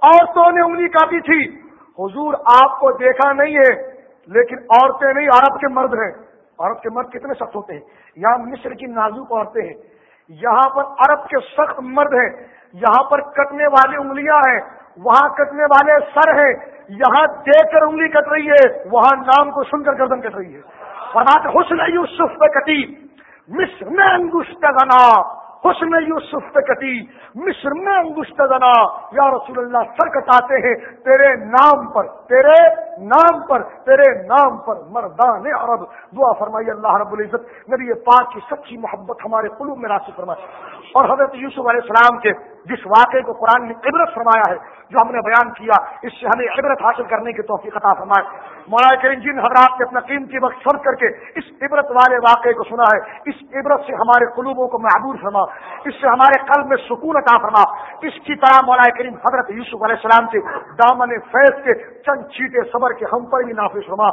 عورتوں نے انگلی کاٹی تھی۔ حضور آپ کو دیکھا نہیں ہے، لیکن عورتیں نہیں، عرب کے مرد ہیں۔ عرب کے مرد کتنے سخت ہوتے ہیں۔ یہاں مصر کی نازک عورتیں ہیں۔ یہاں پر عرب کے سخت مرد ہیں۔ یہاں پر کٹنے والی انگلیاں ہیں۔ وہاں کٹنے والے سر ہیں۔ یہاں دیکھ کر انگلی کٹ رہی ہے۔ وہاں نام کو سن کر گردن کٹ رہی ہے۔ فرماتے حسن یوسف پہ کٹی۔ مصر میں انگشت گنا حسن یوسف پہ کٹی۔ مصر میں انگشت گنا یا رسول اللہ، سر کٹاتے ہیں تیرے نام پر، تیرے نام پر، تیرے نام پر۔ مردان عرب، دعا فرمائی، اللہ رب العزت، نبی پاک کی سچی محبت ہمارے قلوب میں راشد فرمائی اور حضرت یوسف علیہ السلام کے جس واقعے کو قرآن نے عبرت فرمایا ہے، جو ہم نے بیان کیا، اس سے ہمیں عبرت حاصل کرنے کی توفیق عطا فرمائے۔ مولانا کریم جن حضرات نے اپنا قیمتی وقت سر کر کے اس عبرت والے واقعے کو سنا ہے۔ اس عبرت سے ہمارے قلوبوں کو محبور فرما۔ اس سے ہمارے قلب میں سکون عطا فرما۔ اس کی طرح مولانا کریم حضرت یوسف علیہ السلام کے دامن فیض کے چند چیٹے صبر کے ہم پر بھی نافذ فرما۔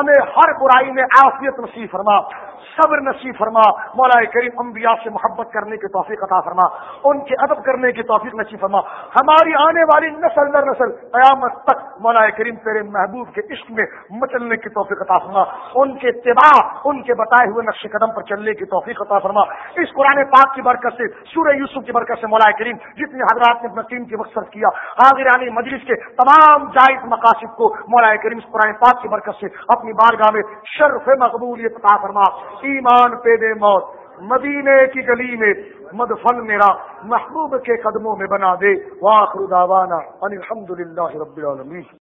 ہمیں ہر برائی میں عافیت نصیب فرما۔ صبر نصیب فرما مولا کریم انبیاء سے محبت کرنے کی توفیق عطا فرما، ان کے ادب کرنے کی توفیق نصیب فرما۔ ہماری آنے والی نسل در نسل قیامت تک مولا کریم تیرے محبوب کے عشق میں مچلنے کی توفیق عطا فرما۔ ان کے اتباع، ان کے بتائے ہوئے نقش قدم پر چلنے کی توفیق عطا فرما۔ اس قرآن پاک کی برکت سے، سورہ یوسف کی برکت سے مولا کریم جتنے حضرات نے اپنا قیم کی مقصد کیا حاضرانی مجلس کے تمام جائز مقاصد کو مولا کریم اس قرآن پاک کی برکت سے اپنی بارگاہ میں شرف مقبولیت عطا فرما۔ ایمان پہ دے موت، مدینے کی گلی میں مدفن میرا، محبوب کے قدموں میں بنا دے واخر دعوانا ان الحمد للہ رب العالمین۔